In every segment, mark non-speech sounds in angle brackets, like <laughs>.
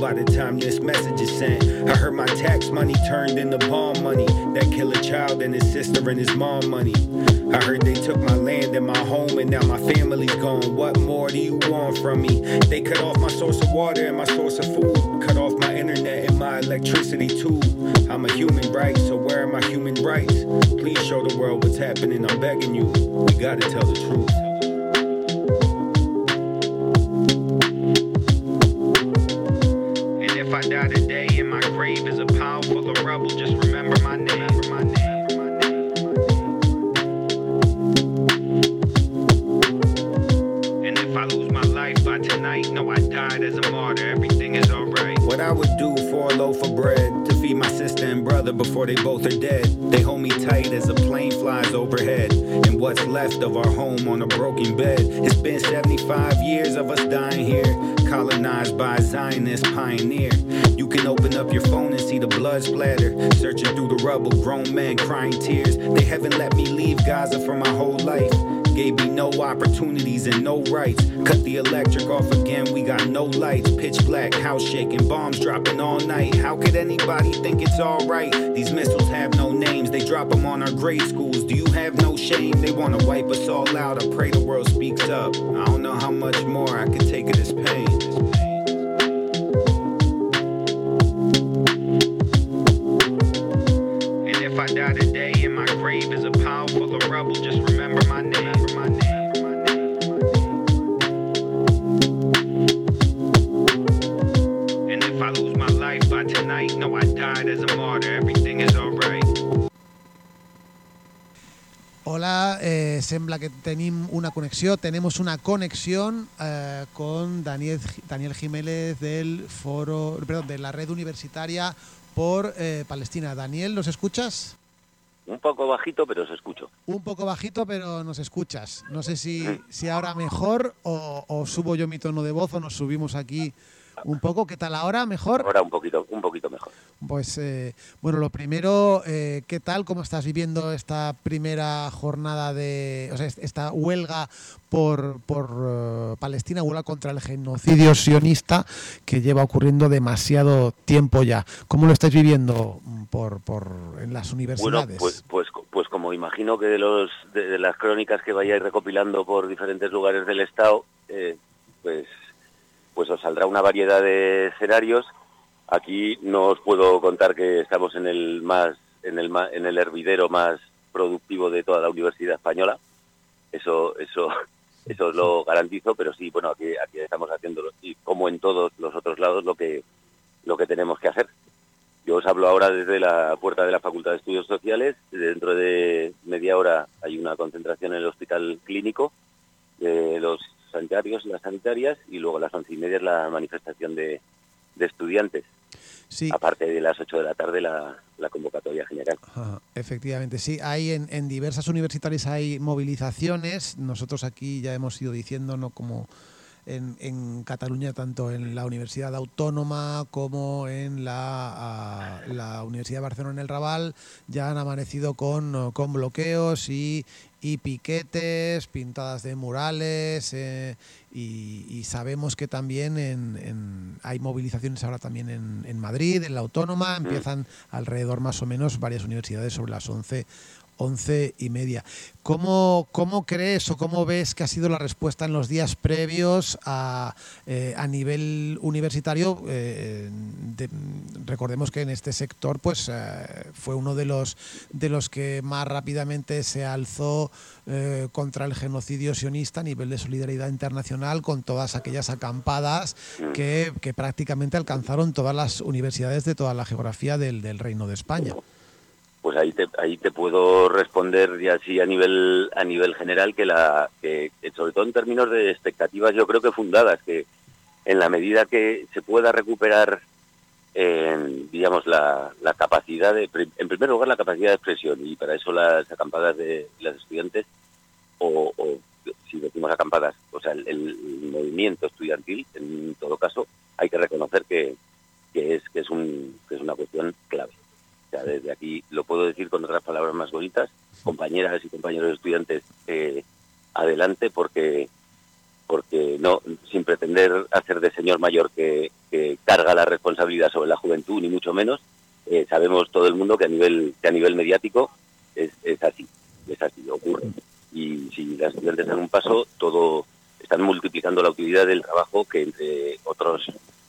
by the time this message is sent. I heard my tax money turned into bomb money that kill a child and his sister and his mom money. I heard they took my land and my home, and now my family's gone. What more do you want from me? They cut off my source of water and my source of food, cut off my internet and my electricity too. I'm a human right, so where are my human rights? Please show the world what's happening. I'm begging you. We gotta tell the truth. Rights. Cut the electric off again, we got no lights. Pitch black, house shaking, bombs dropping all night. How could anybody think it's alright? These missiles have no names, they drop them on our grade schools. Do you have no shame? They wanna wipe us all out. I pray the world speaks up. I don't know how much more I can take of this pain. Sembla que tenim una connexió, tenemos una conexión eh, con Daniel, Daniel Jiménez del foro, perdón, de la red universitaria por eh, Palestina. Daniel, ¿nos escuchas? Un poco bajito, pero os escucho. Un poco bajito, pero nos escuchas. No sé si, si ahora mejor o, o subo yo mi tono de voz o nos subimos aquí un poco. ¿Qué tal ahora? ¿Mejor? Ahora un poquito, un poquito mejor. Pues eh, bueno, lo primero, eh, ¿qué tal? ¿Cómo estás viviendo esta primera jornada de, o sea, esta huelga por, por eh, Palestina, huelga contra el genocidio sionista que lleva ocurriendo demasiado tiempo ya? ¿Cómo lo estáis viviendo por, por en las universidades? Bueno, pues, pues, pues como imagino que de, los, de, de las crónicas que vayáis recopilando por diferentes lugares del Estado, eh, pues, pues os saldrá una variedad de escenarios. Aquí no os puedo contar que estamos en el más en el en el hervidero más productivo de toda la Universidad española. Eso eso <laughs> eso os lo garantizo, pero sí, bueno, aquí aquí estamos haciendo y como en todos los otros lados lo que lo que tenemos que hacer. Yo os hablo ahora desde la puerta de la Facultad de Estudios Sociales. Dentro de media hora hay una concentración en el hospital clínico de los sanitarios y las sanitarias y luego a las once y media es la manifestación de, de estudiantes. Sí. Aparte de las 8 de la tarde la, la convocatoria general. Ajá, efectivamente, sí. Hay en, en diversas universidades hay movilizaciones. Nosotros aquí ya hemos ido diciendo, ¿no? Como en, en Cataluña, tanto en la Universidad Autónoma como en la, ah, la Universidad de Barcelona en el Raval, ya han amanecido con, con bloqueos y, y piquetes, pintadas de murales, eh, y, y sabemos que también en, en- hay movilizaciones ahora también en, en Madrid, en la Autónoma, empiezan alrededor más o menos varias universidades sobre las 11, 11 y media. ¿Cómo, ¿Cómo crees o cómo ves que ha sido la respuesta en los días previos a, eh, a nivel universitario? Eh, de- recordemos que en este sector pues, eh, fue uno de los, de los que más rápidamente se alzó contra el genocidio sionista a nivel de solidaridad internacional con todas aquellas acampadas que, prácticamente alcanzaron todas las universidades de toda la geografía del Reino de España. Pues ahí te, ahí te puedo responder ya así a nivel a nivel general que la que, sobre todo en términos de expectativas yo creo que fundadas que en la medida que se pueda recuperar digamos la, la capacidad de en primer lugar la capacidad de expresión y para eso las acampadas de las estudiantes o, o si decimos acampadas o sea el, el movimiento estudiantil en todo caso hay que reconocer que que es que es un que es una cuestión clave. Sea, desde aquí lo puedo decir con otras palabras más bonitas, compañeras y compañeros estudiantes, eh, adelante porque porque no sin pretender hacer de señor mayor que, carga la responsabilidad sobre la juventud ni mucho menos eh, sabemos todo el mundo que a nivel que a nivel mediático es, es así es así ocurre y si las estudiantes dan un paso todo están multiplicando la utilidad del trabajo que entre otros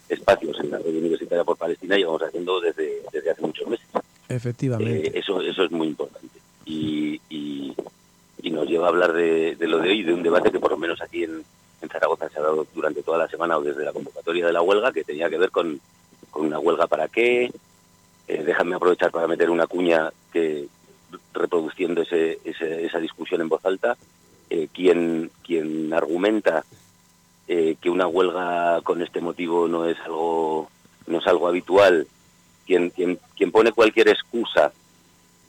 espacios en la red universitaria por Palestina llevamos haciendo desde, desde hace muchos meses. Efectivamente. Eh, eso, eso es muy importante. Y, y, nos lleva a hablar de, lo de hoy, de un debate que por lo menos aquí en, Zaragoza se ha dado durante toda la semana o desde la convocatoria de la huelga, que tenía que ver con, con una huelga para qué. Eh, déjame aprovechar para meter una cuña que reproduciendo ese, esa discusión en voz alta, eh, quien, quien argumenta eh, que una huelga con este motivo no es algo, no es algo habitual, quien, quien, quien pone cualquier excusa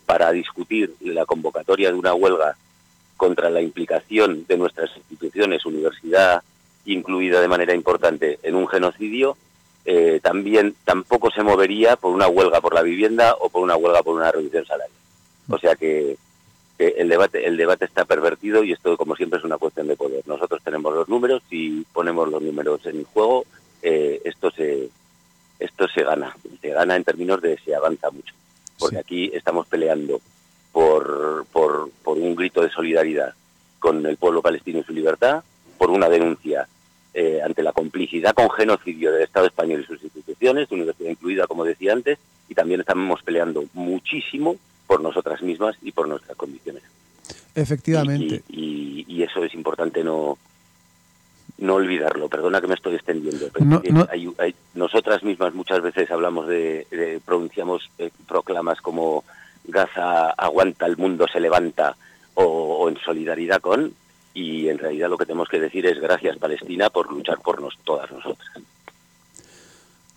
para discutir la convocatoria de una huelga contra la implicación de nuestras instituciones, universidad incluida de manera importante en un genocidio, eh, también tampoco se movería por una huelga por la vivienda o por una huelga por una reducción salarial. O sea que el debate el debate está pervertido y esto como siempre es una cuestión de poder nosotros tenemos los números y ponemos los números en juego eh, esto se esto se gana se gana en términos de se avanza mucho porque aquí estamos peleando por, por, por un grito de solidaridad con el pueblo palestino y su libertad por una denuncia eh, ante la complicidad con genocidio del Estado español y sus instituciones, universidad incluida, como decía antes, y también estamos peleando muchísimo por nosotras mismas y por nuestras condiciones. Efectivamente. Y, eso es importante no, no olvidarlo. Perdona que me estoy extendiendo. nosotras mismas muchas veces hablamos de, pronunciamos eh, proclamas como Gaza aguanta, el mundo se levanta o, en solidaridad con, y en realidad lo que tenemos que decir es gracias Palestina por luchar por nos, todas nosotras.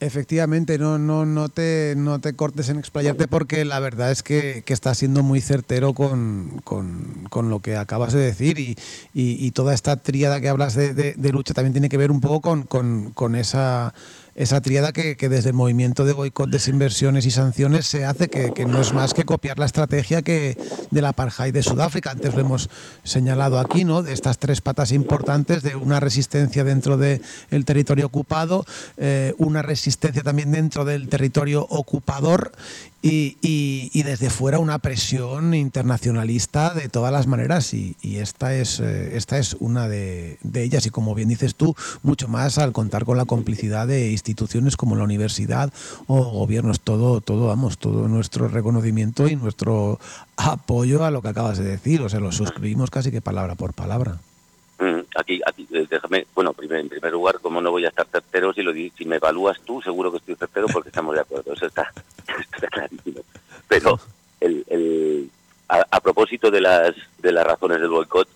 Efectivamente, no, no, no, te, no te cortes en explayarte porque la verdad es que, que estás siendo muy certero con, con, lo que acabas de decir y, y, toda esta tríada que hablas de, de, lucha también tiene que ver un poco con, con, con esa esa triada que, desde el movimiento de boicot, desinversiones y sanciones se hace, que, no es más que copiar la estrategia que de la apartheid de Sudáfrica. Antes lo hemos señalado aquí, ¿no? De estas tres patas importantes, de una resistencia dentro del territorio ocupado, eh, una resistencia también dentro del territorio ocupador y, desde fuera una presión internacionalista de todas las maneras y, esta es eh, esta es una de, ellas. Y como bien dices tú mucho más al contar con la complicidad de instituciones como la universidad o gobiernos. Todo todo vamos todo nuestro reconocimiento y nuestro apoyo a lo que acabas de decir. O sea lo suscribimos casi que palabra por palabra aquí, aquí eh, déjame, bueno, primer, en primer lugar, como no voy a estar certero, si, lo, si me evalúas tú, seguro que estoy certero porque estamos de acuerdo, eso está, <laughs> clarísimo. Pero el, a, propósito de las, de las razones del boicot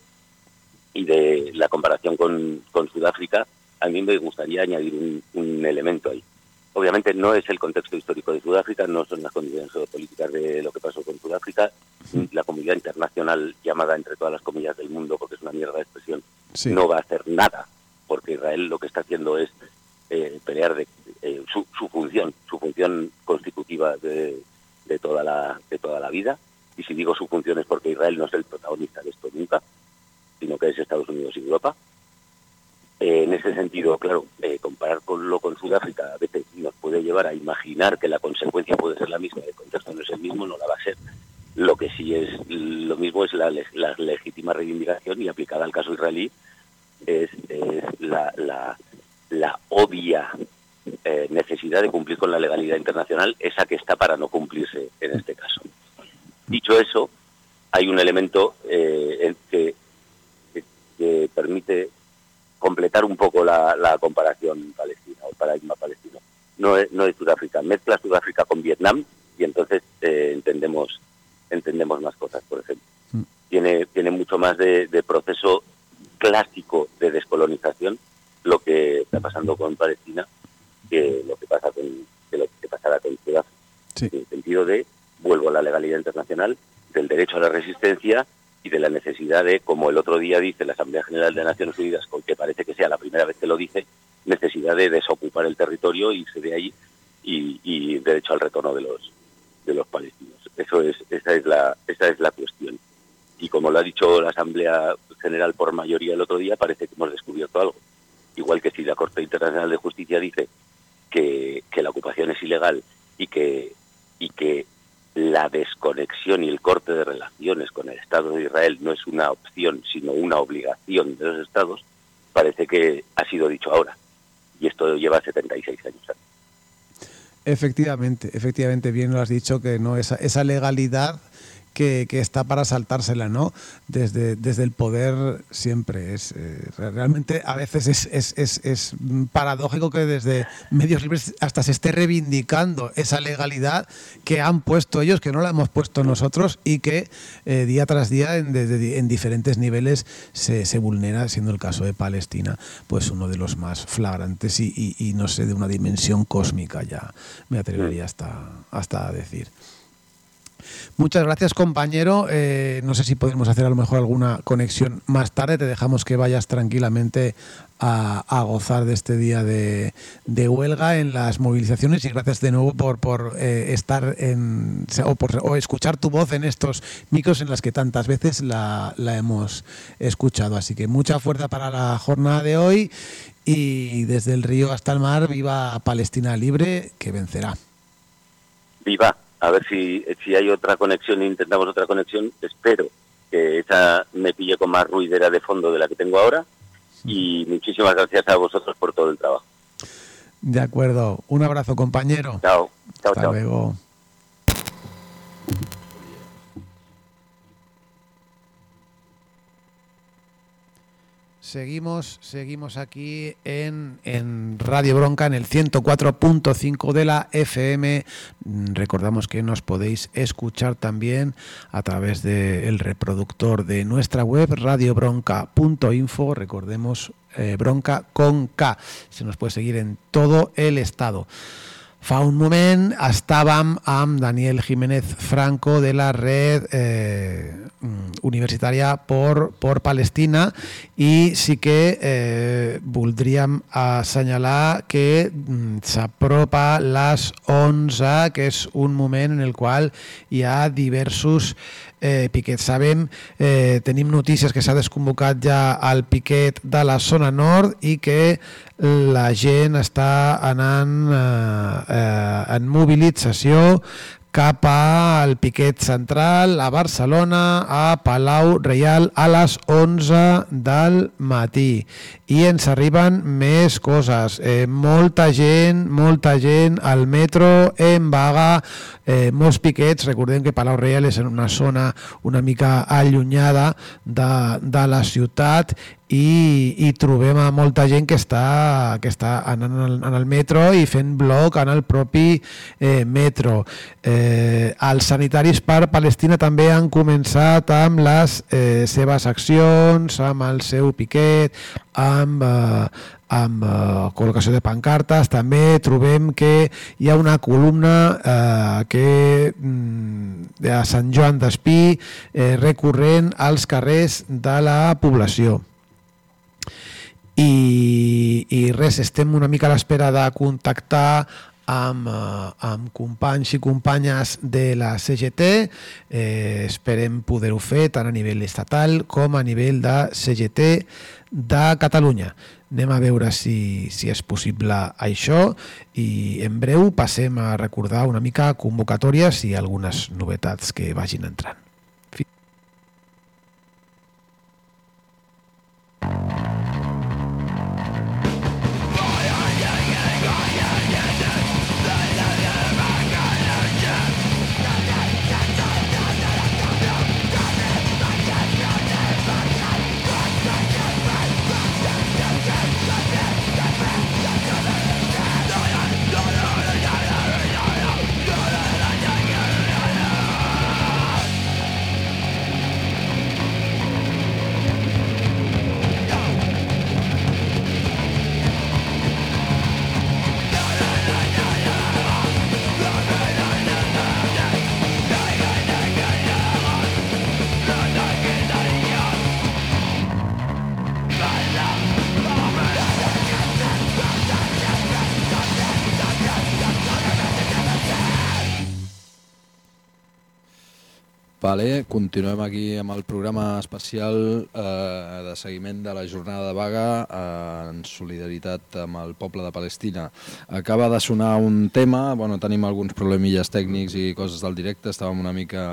y de la comparación con, con Sudáfrica, a mí me gustaría añadir un, un, elemento ahí. Obviamente no es el contexto histórico de Sudáfrica, no son las condiciones geopolíticas de lo que pasó con Sudáfrica. La comunidad internacional, llamada entre todas las comillas del mundo, porque es una mierda de expresión, no va a hacer nada, porque Israel lo que está haciendo es eh, pelear de eh, su, su, función, su función constitutiva de, de, toda la, de toda la vida. Y si digo su función es porque Israel no es el protagonista de esto nunca, sino que es Estados Unidos y Europa. Eh, en ese sentido, claro, comparar con lo con Sudáfrica a veces nos puede llevar a imaginar que la consecuencia puede ser la misma, el contexto no es el mismo, no la va a ser. Lo que sí es lo mismo es la, la legítima reivindicación y aplicada al caso israelí es, la, la, la, obvia eh, necesidad de cumplir con la legalidad internacional, esa que está para no cumplirse en este caso. Dicho eso, hay un elemento eh, que, que, permite completar un poco la, la comparación palestina o paradigma palestino. No es, no es Sudáfrica, mezcla Sudáfrica con Vietnam y entonces eh, entendemos entendemos más cosas, por ejemplo. Mm. Tiene, tiene mucho más de, de proceso clásico de descolonización, lo que está pasando con Palestina, que lo que pasa con lo que pasará con Ciudad, en el sentido de vuelvo a la legalidad internacional, del derecho a la resistencia y de la necesidad de, como el otro día dice la Asamblea General de Naciones Unidas, que parece que sea la primera vez que lo dice, necesidad de desocupar el territorio, irse de ahí y, derecho al retorno de los de los palestinos. Eso es esa es la esa es la cuestión. Y como lo ha dicho la Asamblea General por mayoría el otro día, parece que hemos descubierto algo. Igual que si la Corte Internacional de Justicia dice que, que la ocupación es ilegal y que y que la desconexión y el corte de relaciones con el Estado de Israel no es una opción, sino una obligación de los Estados, parece que ha sido dicho ahora. Y esto lleva 76 años. Efectivamente, efectivamente, bien lo has dicho, que no esa, esa legalidad que, está para saltársela, ¿no? Desde, desde el poder siempre. Es, eh, realmente a veces es, es, paradójico que desde medios libres hasta se esté reivindicando esa legalidad que han puesto ellos, que no la hemos puesto nosotros y que eh, día tras día en, en diferentes niveles se, se, vulnera, siendo el caso de Palestina, pues uno de los más flagrantes y, y, no sé, de una dimensión cósmica ya, me atrevería hasta, hasta a decir. Muchas gracias, compañero. Eh, no sé si podemos hacer a lo mejor alguna conexión más tarde. Te dejamos que vayas tranquilamente a, gozar de este día de, huelga en las movilizaciones y gracias de nuevo por, por eh, estar en o, por, escuchar tu voz en estos micros en las que tantas veces la, la hemos escuchado. Así que mucha fuerza para la jornada de hoy y desde el río hasta el mar, viva Palestina libre que vencerá. Viva a ver si, si hay otra conexión, intentamos otra conexión, espero que esa me pille con más ruidera de fondo de la que tengo ahora y muchísimas gracias a vosotros por todo el trabajo. De acuerdo, un abrazo compañero. Chao, chao, Hasta luego. Seguimos, seguimos aquí en, en, Radio Bronca, en el 104.5 de la FM. Recordamos que nos podéis escuchar también a través del reproductor de nuestra web, radiobronca.info. Recordemos, eh, bronca con K. Se nos puede seguir en todo el estado. Fa un moment estàvem amb Daniel Jiménez Franco de la red eh, universitària por, por Palestina i sí que eh, voldríem assenyalar que mm, s'apropa les 11, que és un moment en el qual hi ha diversos piquets. Sabem, eh, tenim notícies que s'ha desconvocat ja el piquet de la zona nord i que la gent està anant eh, eh, en mobilització cap al piquet central a Barcelona, a Palau Reial a les 11 del matí. I ens arriben més coses. Eh, molta gent, molta gent al metro en vaga, eh, molts piquets. Recordem que Palau Reial és en una zona una mica allunyada de, de la ciutat i, i trobem a molta gent que està, que està anant en el, en el metro i fent bloc en el propi eh, metro. Eh, els sanitaris per Palestina també han començat amb les eh, seves accions, amb el seu piquet, amb, eh, amb eh, col·locació de pancartes. També trobem que hi ha una columna eh, que mm, de Sant Joan d'Espí eh, recorrent als carrers de la població i, i res, estem una mica a l'espera de contactar amb, eh, amb companys i companyes de la CGT. Eh, esperem poder-ho fer tant a nivell estatal com a nivell de CGT de Catalunya. Anem a veure si, si és possible això i en breu passem a recordar una mica convocatòries i algunes novetats que vagin entrant. Vale, continuem aquí amb el programa especial eh, de seguiment de la jornada de vaga eh, en solidaritat amb el poble de Palestina. Acaba de sonar un tema, bueno, tenim alguns problemilles tècnics i coses del directe, estàvem una mica...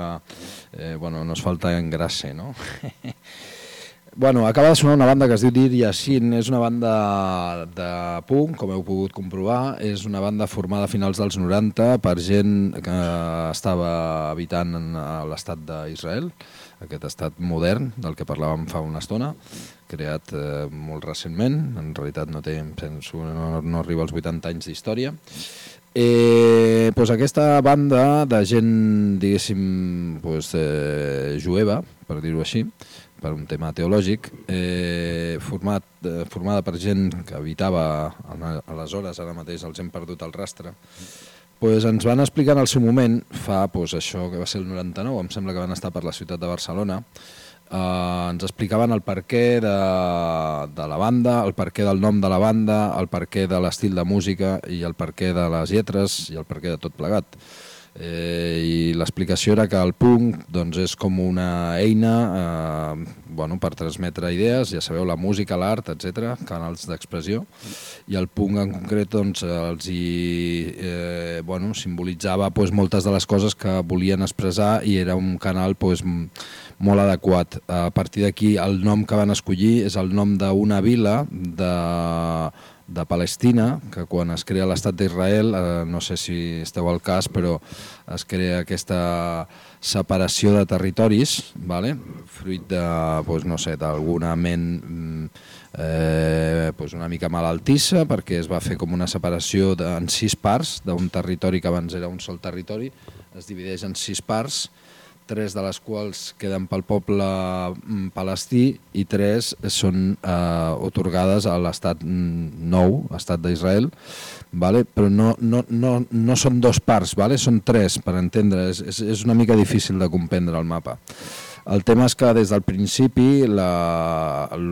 Eh, bueno, nos falta engrase, no? <laughs> Bueno, acaba de sonar una banda que es diu Dir Yassin, és una banda de punk, com heu pogut comprovar, és una banda formada a finals dels 90 per gent que estava habitant a l'estat d'Israel, aquest estat modern del que parlàvem fa una estona, creat eh, molt recentment, en realitat no, té, penso, no, no arriba als 80 anys d'història, Eh, pues aquesta banda de gent, diguéssim, pues, eh, jueva, per dir-ho així, per un tema teològic, eh, format, eh, formada per gent que habitava aleshores, ara mateix els hem perdut el rastre, pues ens van explicar en el seu moment, fa pues, això que va ser el 99, em sembla que van estar per la ciutat de Barcelona, eh, ens explicaven el perquè de, de la banda, el perquè del nom de la banda, el perquè de l'estil de música i el perquè de les lletres i el perquè de tot plegat. Eh, I l'explicació era que el punk doncs, és com una eina eh, bueno, per transmetre idees, ja sabeu, la música, l'art, etc, canals d'expressió, i el punk en concret doncs, els hi eh, bueno, simbolitzava pues, moltes de les coses que volien expressar i era un canal pues, molt adequat. A partir d'aquí el nom que van escollir és el nom d'una vila de de Palestina, que quan es crea l'estat d'Israel, eh, no sé si esteu al cas, però es crea aquesta separació de territoris, vale? fruit de, pues, no sé, d'alguna ment mm, eh, pues una mica malaltissa, perquè es va fer com una separació en sis parts d'un territori que abans era un sol territori, es divideix en sis parts, tres de les quals queden pel poble mm, palestí i tres són eh, otorgades a l'estat mm, nou, estat d'Israel, vale? però no, no, no, no són dos parts, vale? són tres, per entendre, és, és una mica difícil de comprendre el mapa. El tema és que des del principi la, el,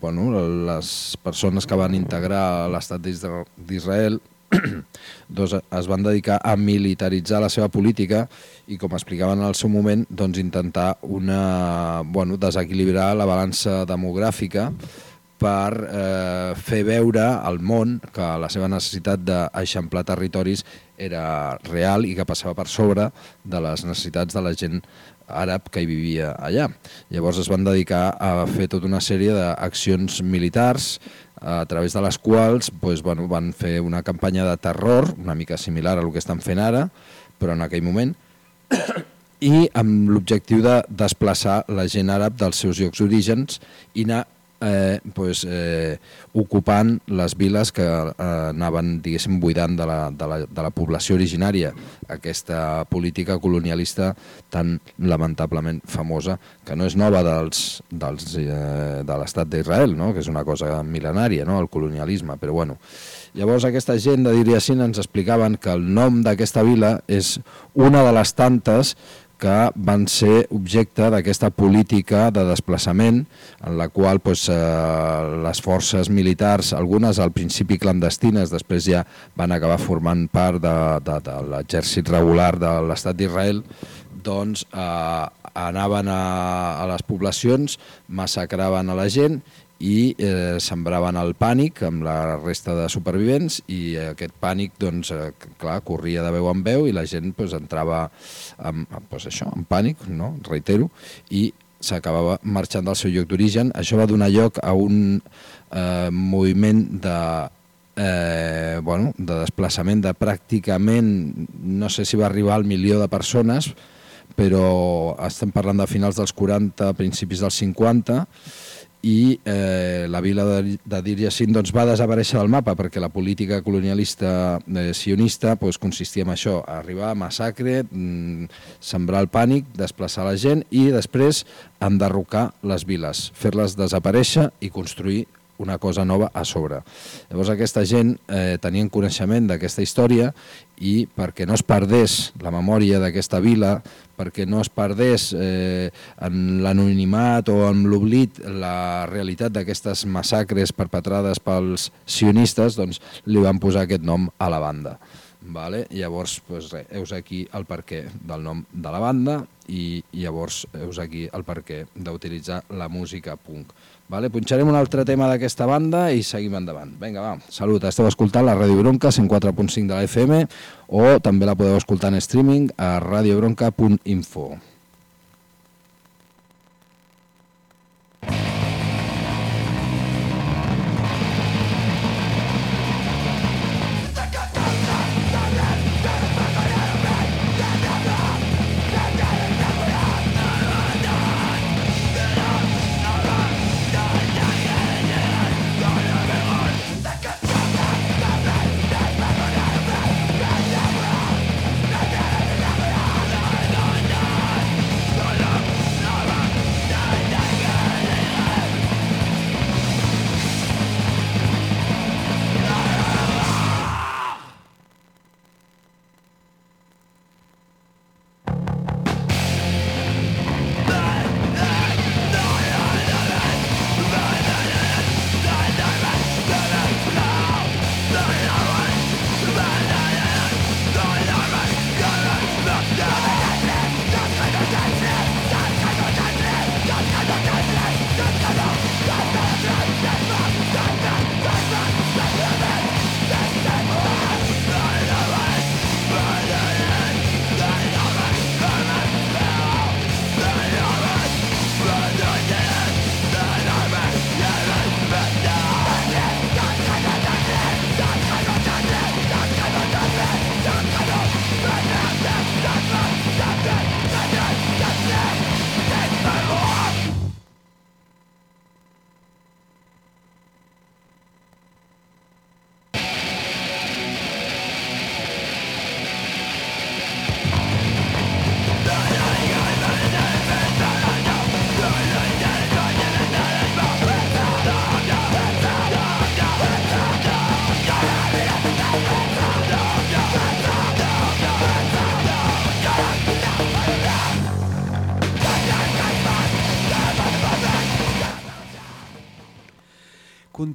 bueno, les persones que van integrar l'estat d'Israel <clears throat> doncs es van dedicar a militaritzar la seva política i, com explicaven en el seu moment, doncs intentar una, bueno, desequilibrar la balança demogràfica per eh, fer veure al món que la seva necessitat d'eixamplar territoris era real i que passava per sobre de les necessitats de la gent àrab que hi vivia allà. Llavors es van dedicar a fer tota una sèrie d'accions militars a través de les quals doncs, bueno, van fer una campanya de terror, una mica similar a el que estan fent ara, però en aquell moment, <coughs> i amb l'objectiu de desplaçar la gent àrab dels seus llocs d'orígens i anar eh, pues, eh, ocupant les viles que eh, anaven, diguéssim, buidant de la, de, la, de la població originària. Aquesta política colonialista tan lamentablement famosa, que no és nova dels, dels, eh, de l'estat d'Israel, no? que és una cosa mil·lenària, no? el colonialisme, però bueno. Llavors aquesta gent de Diriasin ens explicaven que el nom d'aquesta vila és una de les tantes que van ser objecte d'aquesta política de desplaçament en la qual doncs, eh, les forces militars, algunes al principi clandestines, després ja van acabar formant part de, de, de l'exèrcit regular de l'estat d'Israel, doncs eh, anaven a, a les poblacions, massacraven a la gent i eh, sembraven el pànic amb la resta de supervivents i aquest pànic, doncs, eh, clar, corria de veu en veu i la gent pues, entrava en, pues, això, en pànic, no? reitero, i s'acabava marxant del seu lloc d'origen. Això va donar lloc a un eh, moviment de, eh, bueno, de desplaçament de pràcticament, no sé si va arribar al milió de persones, però estem parlant de finals dels 40, principis dels 50, i eh, la vila de, de Dir doncs, va desaparèixer del mapa perquè la política colonialista eh, sionista doncs, consistia en això, arribar a massacre, mm, sembrar el pànic, desplaçar la gent i després enderrocar les viles, fer-les desaparèixer i construir una cosa nova a sobre. Llavors aquesta gent eh, tenien coneixement d'aquesta història i perquè no es perdés la memòria d'aquesta vila, perquè no es perdés eh, en l'anonimat o en l'oblit la realitat d'aquestes massacres perpetrades pels sionistes, doncs li van posar aquest nom a la banda. Vale? Llavors, pues, res, heus aquí el perquè del nom de la banda i llavors heus aquí el perquè d'utilitzar la música punk. Vale? Punxarem un altre tema d'aquesta banda i seguim endavant. Vinga, va, salut. Esteu escoltant la Ràdio Bronca 104.5 de la FM o també la podeu escoltar en streaming a radiobronca.info.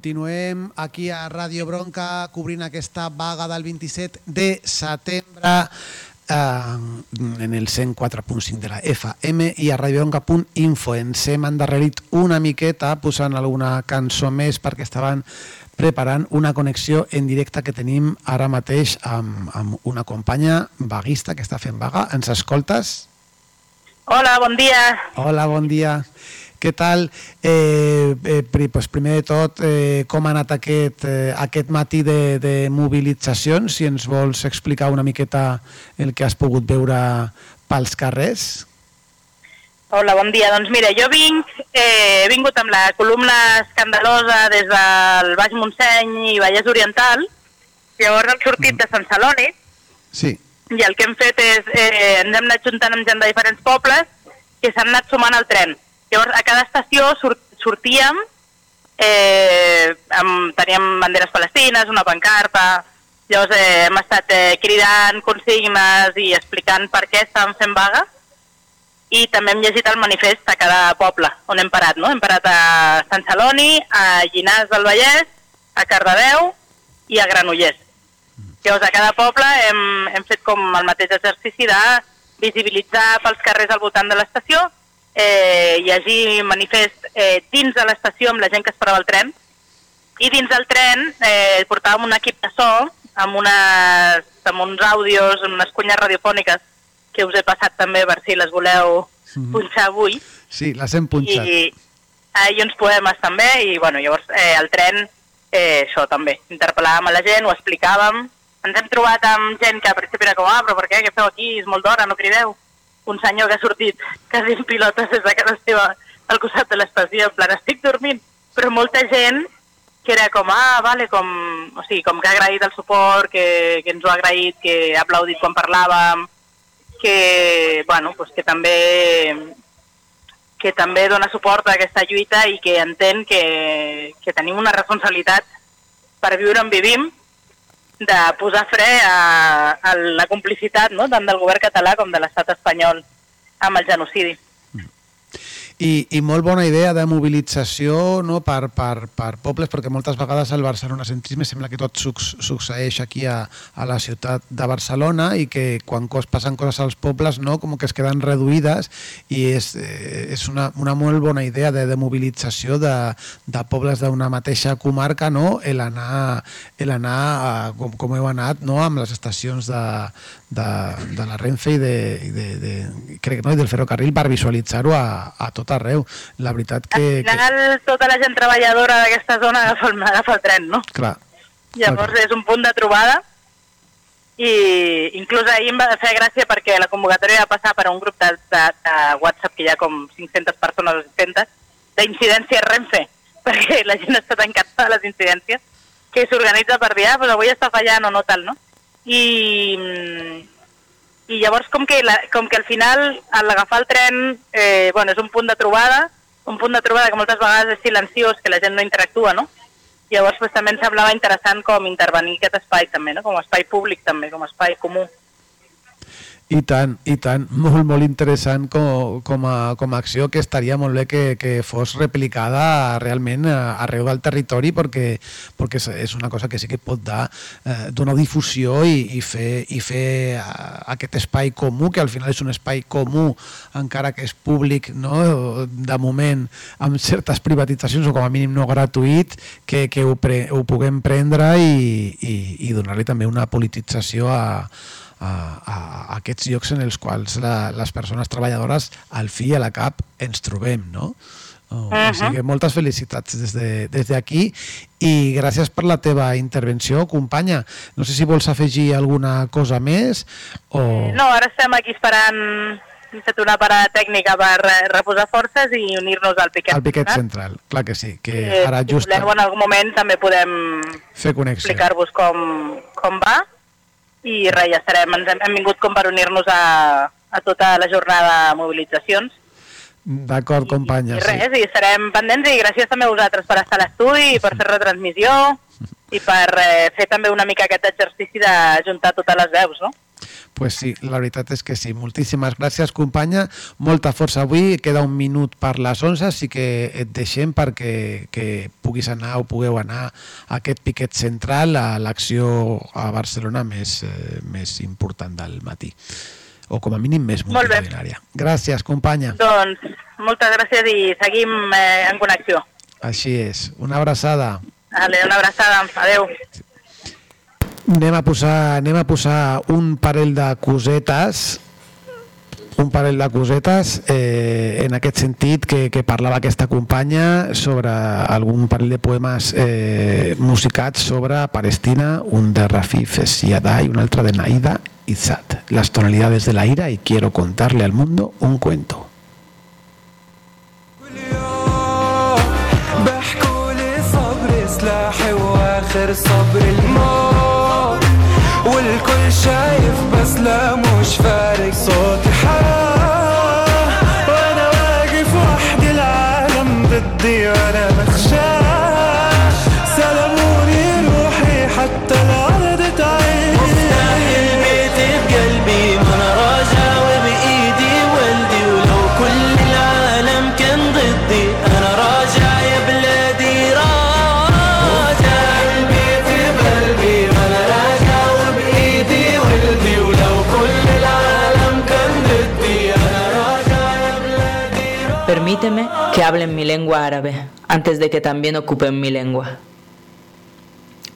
Continuem aquí a Ràdio Bronca cobrint aquesta vaga del 27 de setembre eh, en el 104.5 de la FM i a radiobronca.info. Ens hem endarrerit una miqueta posant alguna cançó més perquè estaven preparant una connexió en directe que tenim ara mateix amb, amb una companya vaguista que està fent vaga. Ens escoltes? Hola, bon dia. Hola, bon dia. Què tal? Eh, eh, pues primer de tot, eh, com ha anat aquest, eh, aquest matí de, de mobilitzacions? Si ens vols explicar una miqueta el que has pogut veure pels carrers. Hola, bon dia. Doncs mira, jo vinc, eh, he vingut amb la columna escandalosa des del Baix Montseny i Vallès Oriental, llavors hem sortit de Sant Celoni, Sí. i el que hem fet és, eh, ens hem anat juntant amb gent de diferents pobles que s'han anat sumant al tren. Llavors, a cada estació sort, sortíem, eh, amb, teníem banderes palestines, una pancarta, llavors eh, hem estat eh, cridant consignes i explicant per què estàvem fent vaga, i també hem llegit el manifest a cada poble on hem parat, no? Hem parat a Sant Celoni, a Llinars del Vallès, a Cardedeu i a Granollers. Llavors, a cada poble hem, hem fet com el mateix exercici de visibilitzar pels carrers al voltant de l'estació, eh, llegir manifest eh, dins de l'estació amb la gent que esperava el tren, i dins del tren eh, portàvem un equip de so amb, unes, amb uns àudios, amb unes cunyes radiofòniques que us he passat també per si les voleu Mhm. punxar avui. Sí, les hem punxat. I, ah, i uns poemes també, i bueno, llavors eh, el tren, eh, això també, interpel·làvem a la gent, ho explicàvem. Ens hem trobat amb gent que al principi era com, ah, però per què, què feu aquí, és molt d'hora, no crideu. Un senyor que ha sortit quasi en pilotes des de casa seva al costat de l'estació, en plan, estic dormint. Però molta gent que era com, ah, vale, com, o sigui, com que ha agraït el suport, que, que ens ho ha agraït, que ha aplaudit quan parlàvem, que, bueno, pues que també que també dona suport a aquesta lluita i que entén que, que tenim una responsabilitat per viure on vivim de posar fre a, a la complicitat no? tant del govern català com de l'estat espanyol amb el genocidi. I, I molt bona idea de mobilització no, per, per, per pobles, perquè moltes vegades el barcelonacentrisme sembla que tot succeeix aquí a, a la ciutat de Barcelona i que quan cos, passen coses als pobles no, com que es queden reduïdes i és, eh, és una, una molt bona idea de, de mobilització de, de pobles d'una mateixa comarca, no? l'anar a, com, com heu anat no? amb les estacions de, de, de la Renfe i, de, i, de, de, crec, no? I del ferrocarril per visualitzar-ho a, a tot arreu. La veritat que... Al final, que... tota la gent treballadora d'aquesta zona <laughs> agafa el, agafa el tren, no? Clar. Llavors clar. és un punt de trobada i inclús ahir em va fer gràcia perquè la convocatòria va passar per a un grup de, de, de WhatsApp que hi ha com 500 persones o 600 d'incidències Renfe, <laughs> perquè la gent està tan cansada de les incidències que s'organitza per dir, ah, doncs avui està fallant o no tal, no? I, i llavors com que, la, com que al final al agafar el tren eh, bueno, és un punt de trobada, un punt de trobada que moltes vegades és silenciós, que la gent no interactua, no? Llavors pues, també em semblava interessant com intervenir aquest espai també, no? com a espai públic també, com a espai comú. I tant, i tant. Molt, molt interessant com, com, a, com a acció que estaria molt bé que, que fos replicada realment arreu del territori perquè, perquè és una cosa que sí que pot dar, eh, donar difusió i, i fer, i fer aquest espai comú, que al final és un espai comú encara que és públic no? de moment amb certes privatitzacions o com a mínim no gratuït que, que ho, pre, ho puguem prendre i, i, i donar-li també una politització a, a, a aquests llocs en els quals la, les persones treballadores al fi i a la cap ens trobem, no? Oh, uh -huh. O sigui, moltes felicitats des d'aquí de, des i gràcies per la teva intervenció, companya. No sé si vols afegir alguna cosa més o... No, ara estem aquí esperant fet una parada tècnica per reposar forces i unir-nos al piquet, al piquet central. Clar que sí, que eh, ara just... Si voleu, en algun moment també podem fer explicar-vos com, com va i res, ja estarem, ens hem, hem vingut com per unir-nos a, a tota la jornada de mobilitzacions. D'acord, companya. I, i res, sí. i estarem pendents i gràcies també a vosaltres per estar a l'estudi i per fer retransmissió i per eh, fer també una mica aquest exercici de juntar totes les veus, no? Pues sí, la veritat és que sí. Moltíssimes gràcies, companya. Molta força avui. Queda un minut per les 11, així que et deixem perquè que puguis anar o pugueu anar a aquest piquet central a l'acció a Barcelona més, eh, més important del matí o com a mínim més multitudinària. Gràcies, companya. Doncs moltes gràcies i seguim eh, en connexió. Així és. Una abraçada. Vale, una abraçada. Adeu. Anem a posar, anem a posar un parell de cosetes un parell de cosetes eh, en aquest sentit que, que parlava aquesta companya sobre algun parell de poemes eh, musicats sobre Palestina, un de Rafif Siadá i un altre de Naida Izzat, las tonalidades de la ira y quiero contarle al mundo un cuento. صبر الموت والكل شايف بس لا مش فارق صوتي Permíteme que hable en mi lengua árabe antes de que también ocupen mi lengua.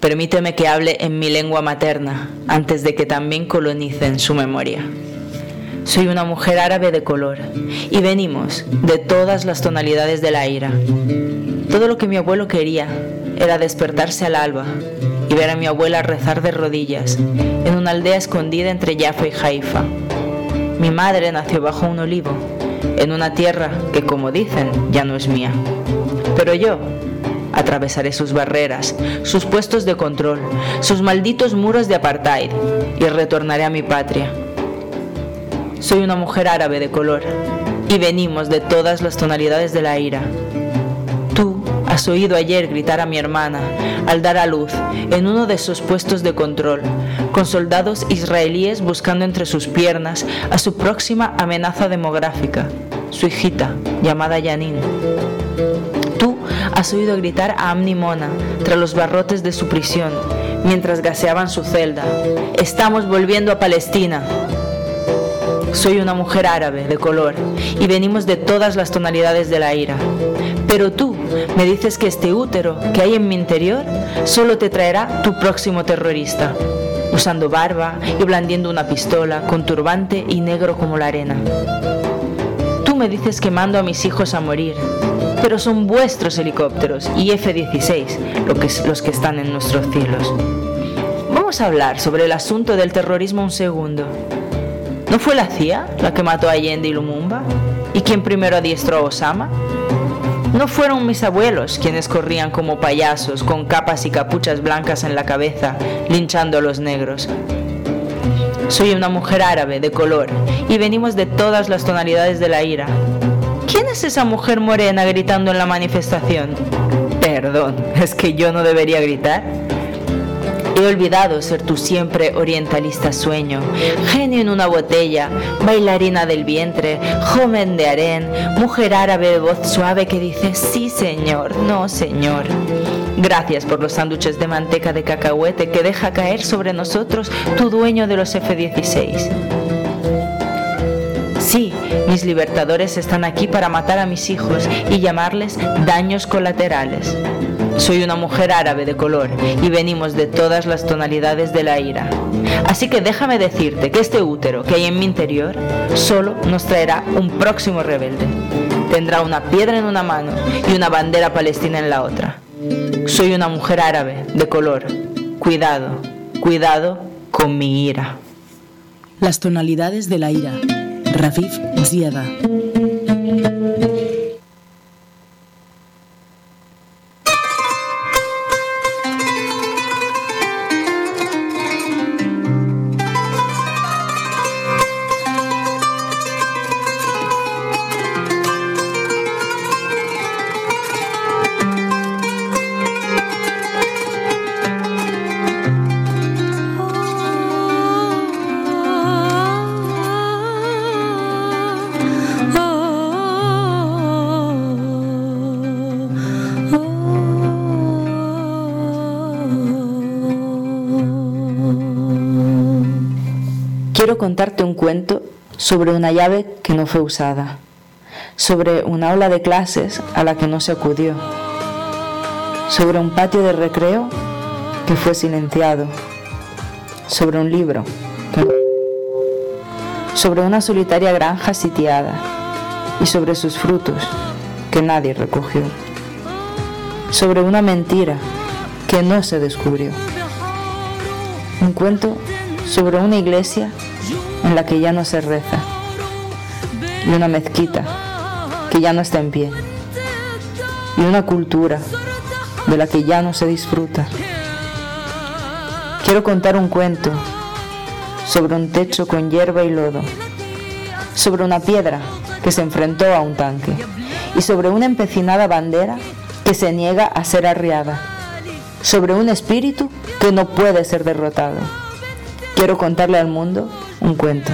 Permíteme que hable en mi lengua materna antes de que también colonicen su memoria. Soy una mujer árabe de color y venimos de todas las tonalidades de la ira. Todo lo que mi abuelo quería era despertarse al alba y ver a mi abuela rezar de rodillas en una aldea escondida entre Jaffa y Haifa. Mi madre nació bajo un olivo, en una tierra que, como dicen, ya no es mía. Pero yo atravesaré sus barreras, sus puestos de control, sus malditos muros de apartheid y retornaré a mi patria. Soy una mujer árabe de color y venimos de todas las tonalidades de la ira. Tú has oído ayer gritar a mi hermana al dar a luz en uno de sus puestos de control, con soldados israelíes buscando entre sus piernas a su próxima amenaza demográfica. Su hijita, llamada Janine. Tú has oído gritar a Amnimona tras los barrotes de su prisión, mientras gaseaban su celda. Estamos volviendo a Palestina. Soy una mujer árabe de color y venimos de todas las tonalidades de la ira. Pero tú me dices que este útero que hay en mi interior solo te traerá tu próximo terrorista, usando barba y blandiendo una pistola, con turbante y negro como la arena. Me dices que mando a mis hijos a morir, pero son vuestros helicópteros y F-16 los que están en nuestros cielos. Vamos a hablar sobre el asunto del terrorismo un segundo. ¿No fue la CIA la que mató a Allende y Lumumba? ¿Y quién primero adiestró a Osama? ¿No fueron mis abuelos quienes corrían como payasos con capas y capuchas blancas en la cabeza, linchando a los negros? Soy una mujer árabe de color y venimos de todas las tonalidades de la ira. ¿Quién es esa mujer morena gritando en la manifestación? Perdón, <laughs> ¿es que yo no debería gritar? He olvidado ser tu siempre orientalista sueño, genio en una botella, bailarina del vientre, joven de harén, mujer árabe de voz suave que dice sí señor, no señor. Gracias por los sándwiches de manteca de cacahuete que deja caer sobre nosotros tu dueño de los F-16. Sí, mis libertadores están aquí para matar a mis hijos y llamarles daños colaterales. Soy una mujer árabe de color y venimos de todas las tonalidades de la ira. Así que déjame decirte que este útero que hay en mi interior solo nos traerá un próximo rebelde. Tendrá una piedra en una mano y una bandera palestina en la otra. Soy una mujer árabe de color. Cuidado, cuidado con mi ira. Las tonalidades de la ira. Rafif Ziada. Sobre una llave que no fue usada, sobre una aula de clases a la que no se acudió, sobre un patio de recreo que fue silenciado, sobre un libro, sobre una solitaria granja sitiada y sobre sus frutos que nadie recogió, sobre una mentira que no se descubrió. Un cuento sobre una iglesia en la que ya no se reza, y una mezquita que ya no está en pie, y una cultura de la que ya no se disfruta. Quiero contar un cuento sobre un techo con hierba y lodo, sobre una piedra que se enfrentó a un tanque y sobre una empecinada bandera que se niega a ser arriada, sobre un espíritu que no puede ser derrotado. Quiero contarle al mundo un cuento.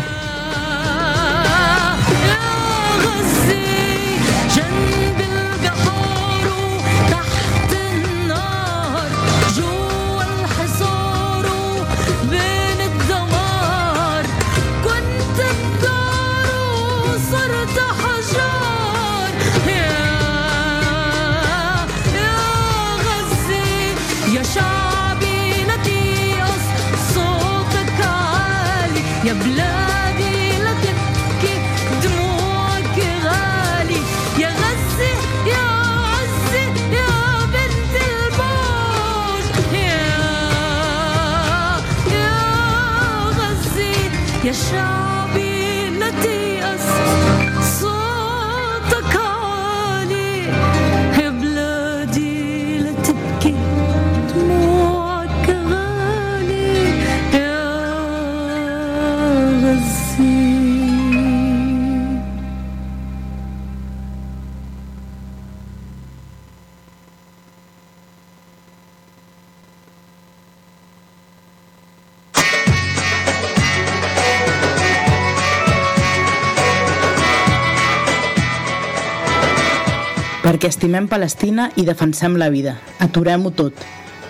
Perquè estimem Palestina i defensem la vida. Aturem-ho tot.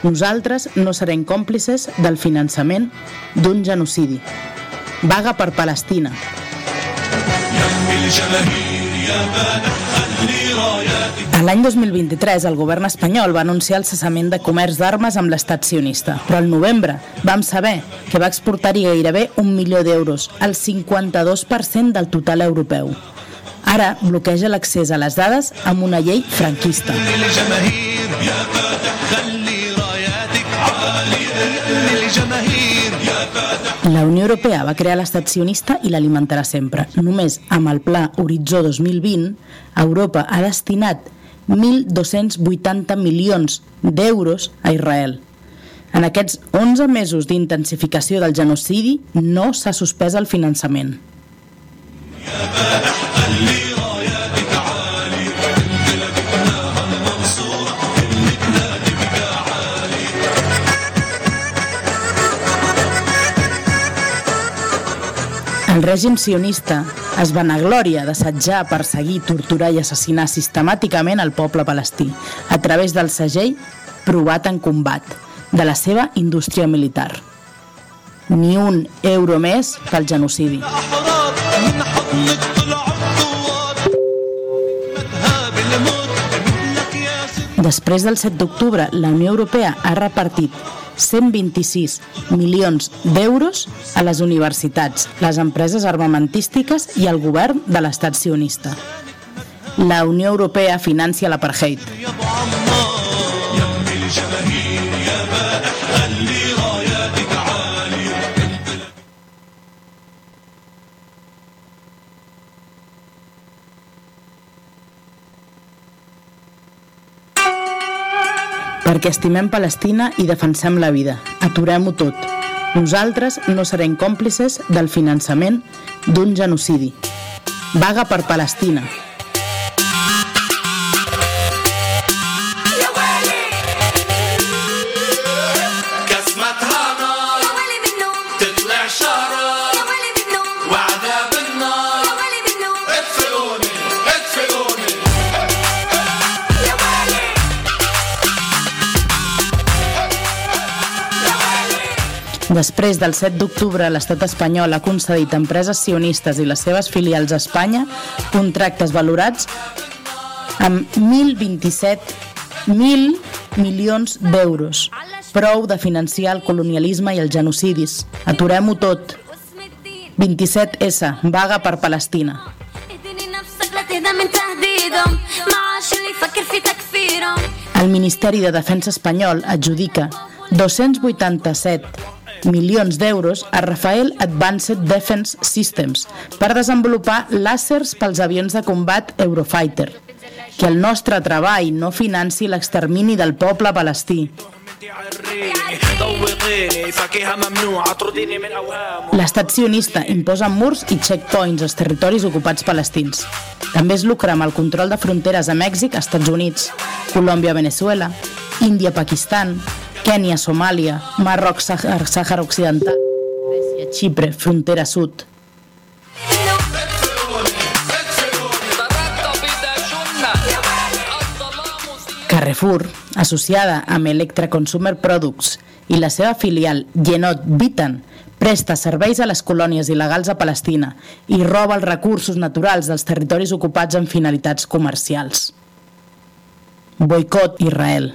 Nosaltres no serem còmplices del finançament d'un genocidi. Vaga per Palestina. A l'any 2023, el govern espanyol va anunciar el cessament de comerç d'armes amb l'estat sionista, però al novembre vam saber que va exportar-hi gairebé un milió d'euros, el 52% del total europeu. Ara bloqueja l'accés a les dades amb una llei franquista. La Unió Europea va crear l'estat sionista i l'alimentarà sempre. Només amb el pla Horitzó 2020, Europa ha destinat 1.280 milions d'euros a Israel. En aquests 11 mesos d'intensificació del genocidi no s'ha suspès el finançament. El règim sionista es vanaglòria d'assetjar, perseguir, torturar i assassinar sistemàticament el poble palestí a través del segell provat en combat de la seva indústria militar. Ni un euro més pel genocidi. Després del 7 d'octubre, la Unió Europea ha repartit 126 milions d'euros a les universitats, les empreses armamentístiques i al govern de l'estat sionista. La Unió Europea financia l'apartheid. Perquè estimem Palestina i defensem la vida. Aturem-ho tot. Nosaltres no serem còmplices del finançament d'un genocidi. Vaga per Palestina. Després del 7 d'octubre, l'estat espanyol ha concedit a empreses sionistes i les seves filials a Espanya contractes valorats amb 1.027.000 milions d'euros. Prou de financiar el colonialisme i els genocidis. Aturem-ho tot. 27S, vaga per Palestina. El Ministeri de Defensa espanyol adjudica 287 milions d'euros a Rafael Advanced Defense Systems per desenvolupar làsers pels avions de combat Eurofighter. Que el nostre treball no financi l'extermini del poble palestí. L'estat sionista imposa murs i checkpoints als territoris ocupats palestins. També es lucra amb el control de fronteres a Mèxic, Estats Units, Colòmbia, Venezuela, Índia, Pakistan, Kènia, Somàlia, Marroc, Sàhara Occidental, Grècia, Xipre, frontera sud. Carrefour, associada amb Electra Consumer Products i la seva filial Genot Vitan, presta serveis a les colònies il·legals a Palestina i roba els recursos naturals dels territoris ocupats amb finalitats comercials. Boicot Israel.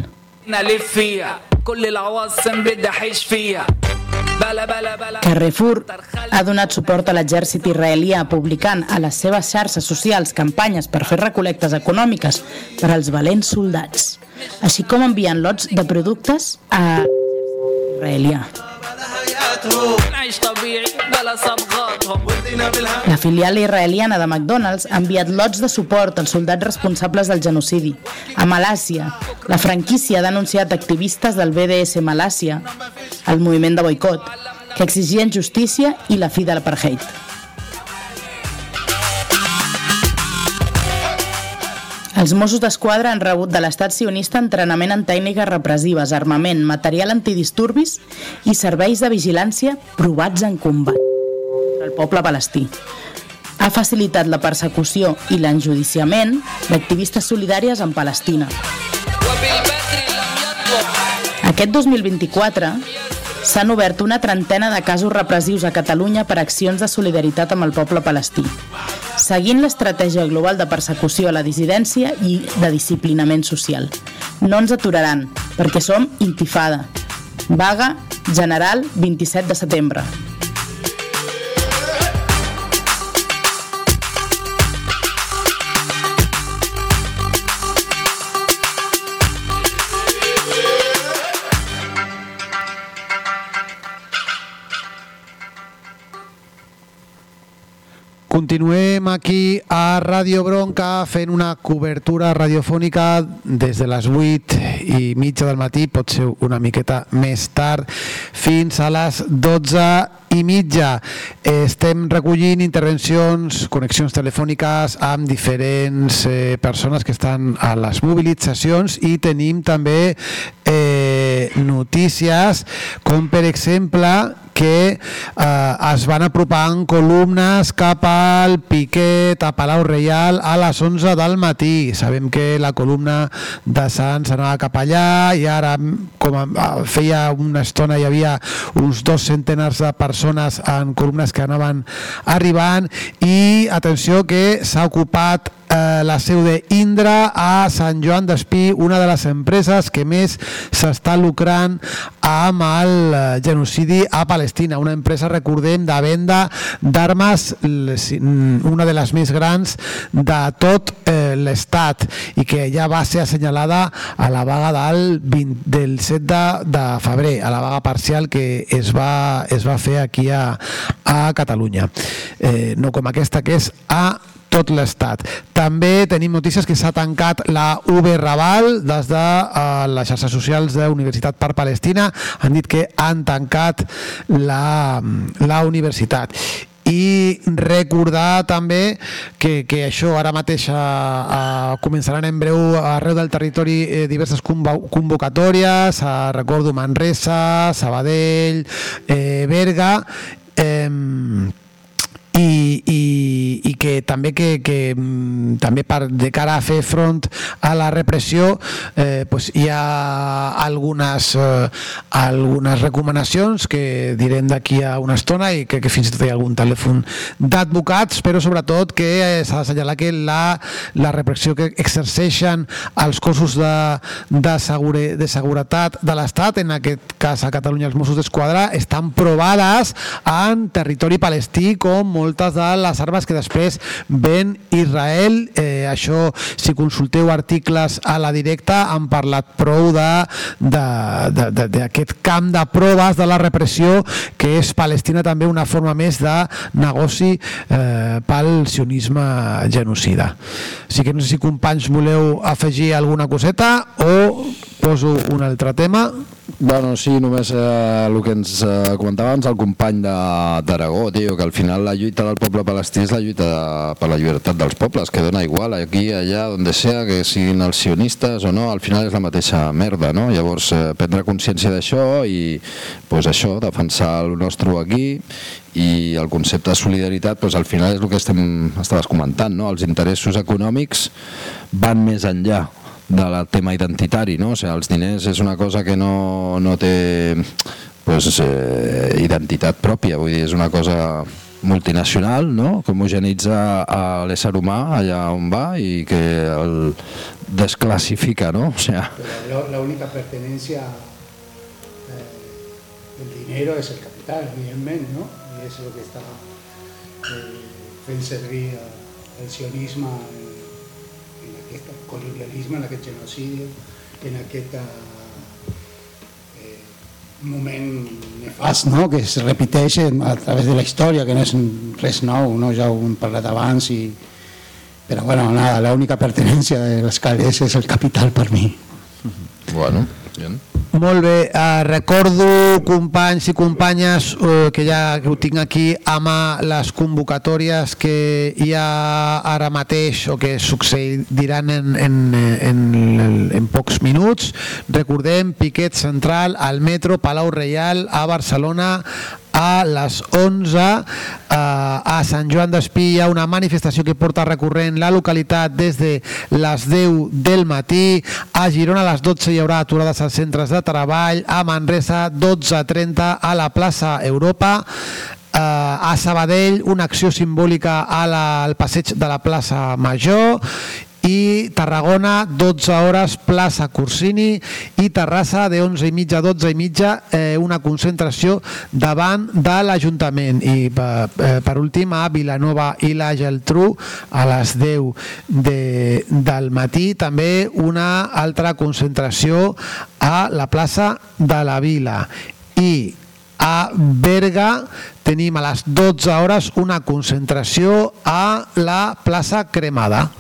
Carrefour ha donat suport a l'exèrcit israelià publicant a les seves xarxes socials campanyes per fer recolectes econòmiques per als valents soldats, així com enviant lots de productes a israelià. La filial israeliana de McDonald's ha enviat lots de suport als soldats responsables del genocidi. A Malàcia, la franquícia ha denunciat activistes del BDS Malàcia, el moviment de boicot, que exigien justícia i la fi de l'apartheid. Els Mossos d'Esquadra han rebut de l'estat sionista entrenament en tècniques repressives, armament, material antidisturbis i serveis de vigilància provats en combat el poble palestí. ha facilitat la persecució i l'enjudiciament d'activistes solidàries en Palestina. Aquest 2024 s'han obert una trentena de casos repressius a Catalunya per accions de solidaritat amb el poble palestí, seguint l'estratègia global de persecució a la dissidència i de disciplinament social. No ens aturaran, perquè som intifada. Vaga general 27 de setembre. Continuem aquí a Ràdio Bronca fent una cobertura radiofònica des de les 8 i mitja del matí, pot ser una miqueta més tard, fins a les 12 i mitja. Estem recollint intervencions, connexions telefòniques amb diferents eh, persones que estan a les mobilitzacions i tenim també eh, notícies com per exemple que eh, es van apropant columnes cap al Piquet, a Palau Reial, a les 11 del matí. Sabem que la columna de Sants anava cap allà i ara, com feia una estona, hi havia uns dos centenars de persones en columnes que anaven arribant i atenció que s'ha ocupat eh, la seu d'Indra a Sant Joan d'Espí, una de les empreses que més s'està lucrant amb el eh, genocidi a Palestina. Una empresa, recordem, de venda d'armes, una de les més grans de tot eh, l'Estat i que ja va ser assenyalada a la vaga del, 20, del 7 de, de febrer, a la vaga parcial que es va, es va fer aquí a, a Catalunya. Eh, no com aquesta que és a tot l'estat. També tenim notícies que s'ha tancat la UB Raval des de uh, les xarxes socials de Universitat per Palestina. Han dit que han tancat la, la universitat i recordar també que, que això ara mateix a, a, començaran en breu arreu del territori eh, diverses convocatòries, a, recordo Manresa, Sabadell, eh, Berga, eh, i, i que també que, que mm, també per, de cara a fer front a la repressió eh, pues hi ha algunes eh, algunes recomanacions que direm d'aquí a una estona i que, que fins i tot hi ha algun telèfon d'advocats però sobretot que eh, s'ha d'assenyalar que la, la repressió que exerceixen els cossos de, de, segure, de seguretat de l'Estat, en aquest cas a Catalunya els Mossos d'Esquadra, estan provades en territori palestí com moltes de les armes que després ven Israel. Eh, això, si consulteu articles a la directa, han parlat prou d'aquest camp de proves de la repressió que és Palestina també una forma més de negoci eh, pel sionisme genocida. Així que no sé si companys voleu afegir alguna coseta o poso un altre tema. Bueno, sí, només eh, el que ens eh, comentava abans el company d'Aragó, tio, que al final la lluita del poble palestí és la lluita de, per la llibertat dels pobles, que dona igual aquí, allà, on sea, que siguin els sionistes o no, al final és la mateixa merda, no? Llavors, eh, prendre consciència d'això i, pues, això, defensar el nostre aquí i el concepte de solidaritat pues, al final és el que estem, estaves comentant, no? els interessos econòmics van més enllà del tema identitari, no? O sigui, els diners és una cosa que no, no té pues, eh, identitat pròpia, vull dir, és una cosa multinacional, no? que homogenitza l'ésser humà allà on va i que el desclassifica, ¿no? O sea... Pero la, única pertenencia eh, del dinero es el capital, evidentemente, ¿no? Eso es lo que está eh, fent servir el sionisme colonialisme, en aquest genocidi, en aquest eh, moment nefast no? que es repeteix a través de la història, que no és res nou, no? ja ho hem parlat abans, i... però bueno, nada, l'única pertenència de les calés és el capital per mi. Bueno, bien. Molt bé, eh, recordo companys i companyes eh, que ja que ho tinc aquí amb les convocatòries que hi ha ara mateix o que succeiran en, en, en, en pocs minuts. Recordem, Piquet Central, al metro, Palau Reial, a Barcelona, a les 11 eh, a Sant Joan d'Espí. Hi ha una manifestació que porta recorrent la localitat des de les 10 del matí. A Girona a les 12 hi haurà aturades als centres de treball. A Manresa 12.30 a la plaça Europa. Eh, a Sabadell una acció simbòlica al passeig de la plaça Major i Tarragona 12 hores plaça Corsini. I Terrassa de 11 i mitja a 12 i mitja eh, una concentració davant de l'Ajuntament. I per, eh, per últim a Vilanova i la Geltrú a les 10 de, del matí. També una altra concentració a la plaça de la Vila. I a Berga tenim a les 12 hores una concentració a la plaça Cremada.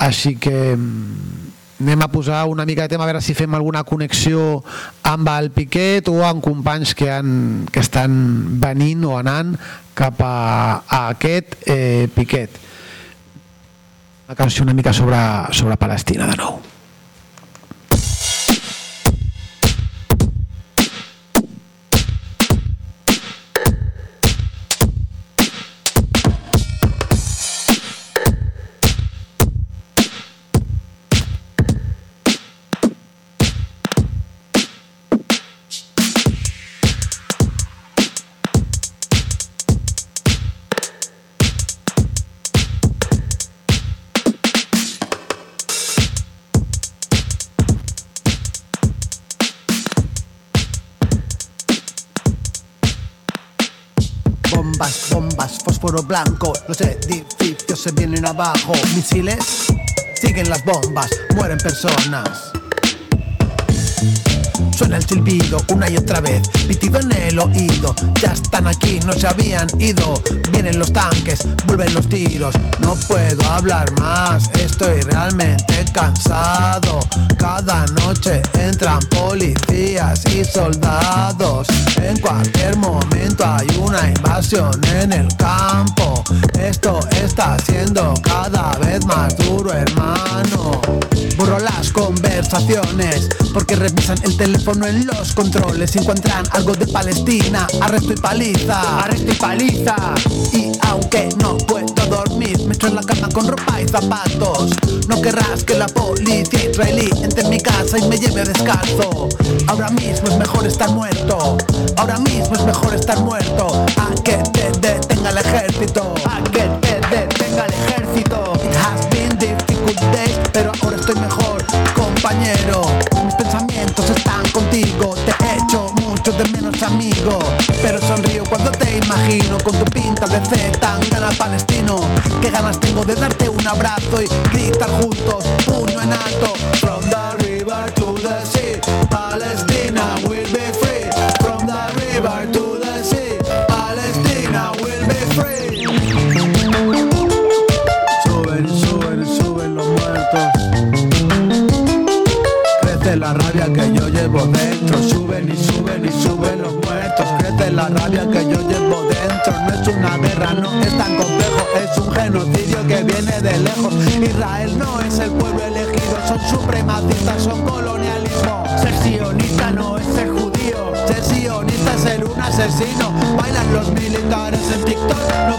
Així que mm, anem a posar una mica de tema a veure si fem alguna connexió amb el Piquet o amb companys que, han, que estan venint o anant cap a, a aquest eh, Piquet. Una canció una mica sobre, sobre Palestina de nou. Blanco, los edificios se vienen abajo. Misiles, siguen las bombas, mueren personas. Suena el silbido una y otra vez, pitido en el oído. Ya están aquí, no se habían ido. Vienen los tanques, vuelven los tiros. No puedo hablar más, estoy realmente cansado. Cada noche entran policías y soldados. En cualquier momento hay una invasión en el campo. Esto está siendo cada vez más duro, hermano. Borro las conversaciones porque revisan el teléfono en los controles. Si encuentran algo de Palestina, arresto y paliza. Arresto y paliza. Y aunque no puedo dormir, me echo en la cama con ropa y zapatos. No querrás que la policía israelí entre en mi casa y me lleve descalzo. Ahora mismo es mejor estar muerto. Ahora mismo es mejor estar muerto. A que te detenga el ejército. A que te detenga el ejército. It has been difficult days, pero ahora estoy mejor, imagino con tu pinta de tan gana palestino. Qué ganas tengo de darte un abrazo y gritar juntos, puño en alto. From de lejos. Israel no es el pueblo elegido. Son supremacistas, son colonialismo. Ser sionista no es ser judío. Ser sionista es ser un asesino. Bailan los militares en TikTok.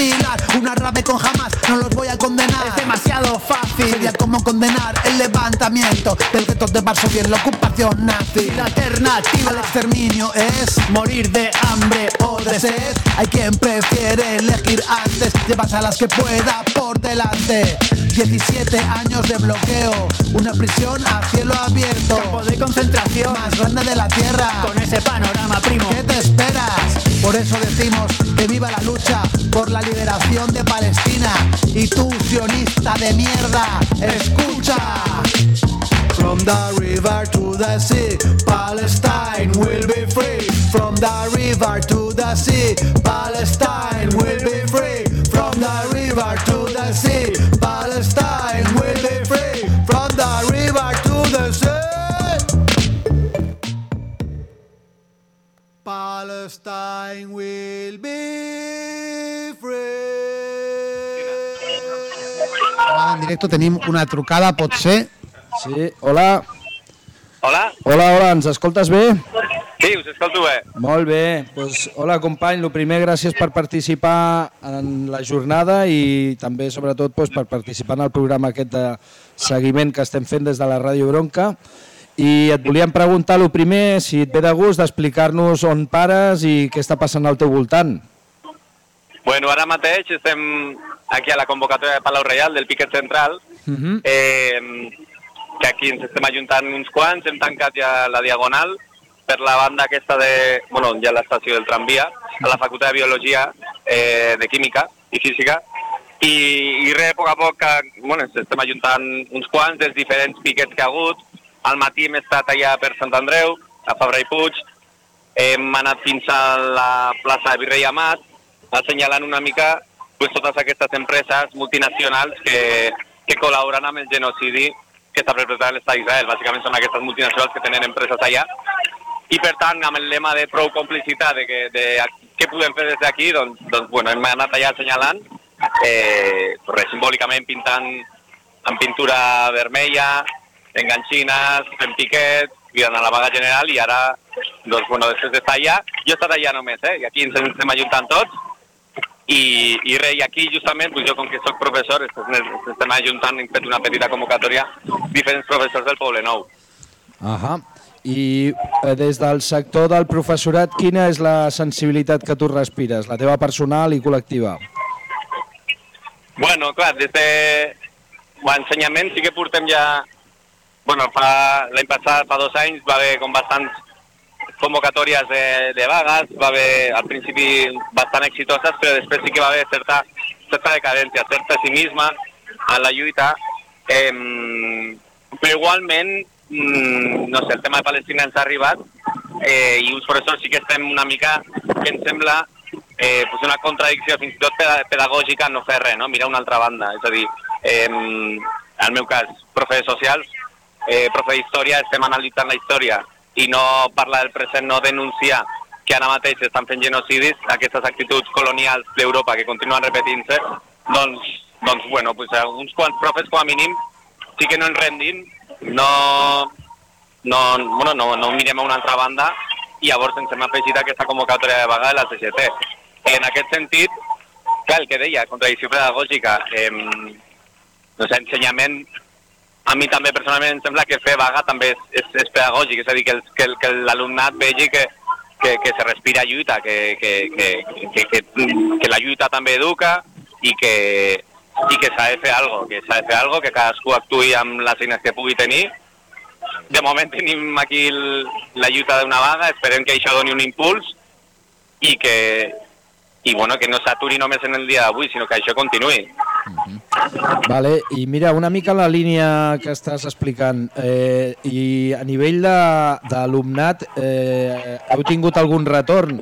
Pilar, una rave con jamás, no los voy a condenar. Es demasiado fácil, sería como condenar el levantamiento del gueto de Varsovia en la ocupación nazi. La alternativa al exterminio es morir de hambre o de sed. Hay quien prefiere elegir antes, llevas a las que pueda por delante. 17 años de bloqueo, una prisión a cielo abierto. Campo de concentración más grande de la tierra. Con ese panorama, primo. ¿Qué te esperas? Por eso decimos que viva la lucha por la liberación de Palestina. Y tú, sionista de mierda, escucha. From the river to the sea, Palestine will be free. From the river to the sea, Palestine will be free. From the river to Palestine will be free from the river to the sea. Palestine will be free. Directe tenim una trucada, pot ser? Sí, hola. Hola. Hola, hola, ens escoltes bé? Sí, us escolto bé. Molt bé. Pues, hola, company. El primer, gràcies per participar en la jornada i també, sobretot, pues, per participar en el programa aquest de seguiment que estem fent des de la Ràdio Bronca. I et volíem preguntar, el primer, si et ve de gust d'explicar-nos on pares i què està passant al teu voltant. Bueno, ara mateix estem aquí a la convocatòria de Palau Reial del Piquet Central, Uh -huh. eh, que aquí ens estem ajuntant uns quants, hem tancat ja la Diagonal per la banda aquesta de... Bueno, ja l'estació del tramvia, a la Facultat de Biologia, eh, de Química i Física, i, i res, a poc a poc, que, bueno, estem ajuntant uns quants dels diferents piquets que ha hagut. Al matí hem estat allà per Sant Andreu, a Fabra i Puig, hem anat fins a la plaça de Virrei Amat, assenyalant una mica pues, totes aquestes empreses multinacionals que, que col·laboren amb el genocidi que està perpetrant l'estat d'Israel. Bàsicament són aquestes multinacionals que tenen empreses allà i per tant amb el lema de prou complicitat de, que, de què podem fer des d'aquí doncs, doncs bueno, hem anat allà assenyalant eh, res, simbòlicament pintant amb pintura vermella enganxines, fent piquets cridant a la vaga general i ara doncs bueno, després d'estar allà jo he estat allà només, eh? i aquí ens estem ajuntant tots i, i res, i aquí justament, pues jo com que sóc professor, estem, ajuntant, hem fet una petita convocatòria, diferents professors del Poble Nou. Ahà. I eh, des del sector del professorat, quina és la sensibilitat que tu respires, la teva personal i col·lectiva? Bueno, clar, des de l'ensenyament sí que portem ja... Bueno, l'any passat, fa dos anys, va haver com bastants convocatòries de, de vagues, va haver al principi bastant exitoses, però després sí que va haver certa, certa decadència, cert pessimisme en la lluita. Eh, però igualment, mm, no sé, el tema de Palestina ens ha arribat eh, i uns professors sí que estem una mica, que ens sembla eh, pues una contradicció fins i tot peda- pedagògica no fer res, no? mirar una altra banda. És a dir, eh, en el meu cas, profe de socials, eh, profe d'història, estem analitzant la història i no parlar del present, no denunciar que ara mateix estan fent genocidis, aquestes actituds colonials d'Europa que continuen repetint-se, doncs, doncs bueno, pues, eh, uns quants profes com a mínim sí que no ens rendim, no, no, bueno, no, no mirem a una altra banda i llavors ens hem afegit aquesta convocatòria de vaga de la CGT. En aquest sentit, clar, el que deia, contradicció pedagògica, eh, no sé, ensenyament, a mi també personalment em sembla que fer vaga també és, és, és pedagògic, és a dir, que, el, que, que l'alumnat vegi que, que, que se respira lluita, que, que, que, que, que, que la lluita també educa i que, i que s'ha de fer alguna que s'ha de fer alguna que cadascú actuï amb les eines que pugui tenir. De moment tenim aquí el, la lluita d'una vaga, esperem que això doni un impuls i que, i bueno, que no s'aturi només en el dia d'avui, sinó que això continuï. Vale, i mira, una mica la línia que estàs explicant, eh, i a nivell de- d'alumnat, eh, heu tingut algun retorn?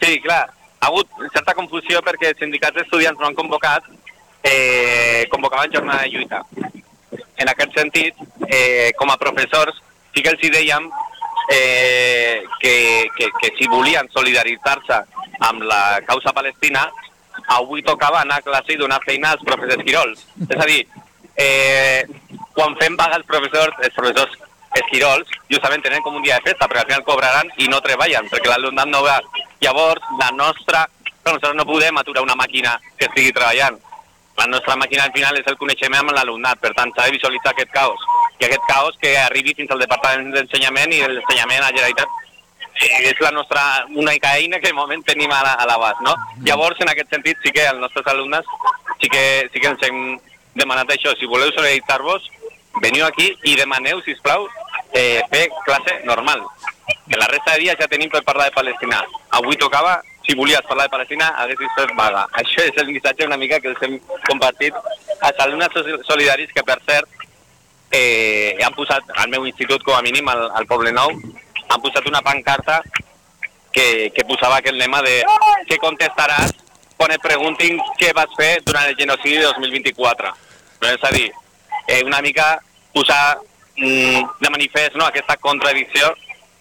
Sí, clar, ha hagut certa confusió perquè els sindicats d'estudiants no han convocat, eh, convocaven jornada de lluita. En aquest sentit, eh, com a professors, sí que els hi dèiem eh, que, que, que si volien solidaritzar-se amb la causa palestina, avui tocava anar a classe i donar feina als professors esquirols. És a dir, eh, quan fem vaga els professors, els professors esquirols, justament tenen com un dia de festa, perquè al final cobraran i no treballen, perquè l'alumnat no va. Llavors, la nostra... Però nosaltres no podem aturar una màquina que estigui treballant. La nostra màquina al final és el coneixement amb l'alumnat, per tant s'ha de visualitzar aquest caos. I aquest caos que arribi fins al Departament d'Ensenyament i l'Ensenyament a la Generalitat és la nostra única eina que de moment tenim a la- a l'abast, no? Llavors, en aquest sentit, sí que els nostres alumnes sí que, sí que ens hem demanat això. Si voleu solidaritzar-vos, veniu aquí i demaneu, si plau, eh, fer classe normal. Que la resta de dies ja tenim per parlar de Palestina. Avui tocava, si volies parlar de Palestina, haguessis fet vaga. <laughs> Això és el missatge una mica que els hem compartit als alumnes so- solidaris que, per cert, eh, han posat, al meu institut com a mínim, al, al Poble Nou, han posat una pancarta que, que posava aquest lema de què contestaràs quan et preguntin què vas fer durant el genocidi de 2024. Però és a dir, eh, una mica posar mm, de manifest no, aquesta contradicció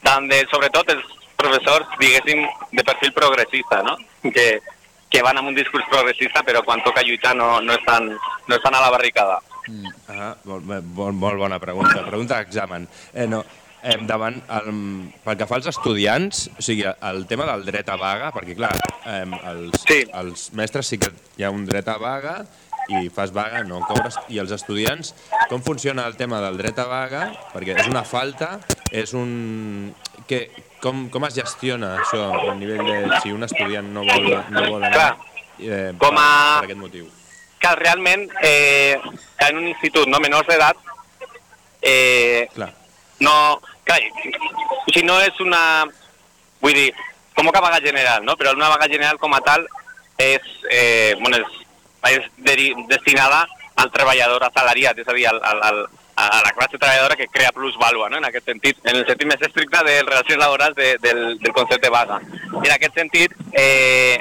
tant de, sobretot, els professors, diguéssim, de perfil progressista, no? que, que van amb un discurs progressista però quan toca lluitar no, no, estan, no estan a la barricada. Mm. Ah, molt, molt, molt bona pregunta. Pregunta d'examen. Eh, no, eh, davant, el, pel que fa als estudiants, o sigui, el tema del dret a vaga, perquè clar, eh, els, sí. els mestres sí que hi ha un dret a vaga i fas vaga, no cobres, i els estudiants, com funciona el tema del dret a vaga? Perquè és una falta, és un... Que, com, com es gestiona això a nivell de si un estudiant no vol, no vol anar eh, com a... per, aquest motiu? Que realment eh, en un institut no menors d'edat eh, Clar. no, clar, o sigui, no és una, vull dir, com que vaga general, no? però una vaga general com a tal és, eh, bueno, és, és de, destinada al treballador assalariat, és a dir, al, al, al, a la classe treballadora que crea plusvàlua, no? en aquest sentit, en el sentit més estricte de relacions laborals de, del, del concepte vaga. I en aquest sentit, eh,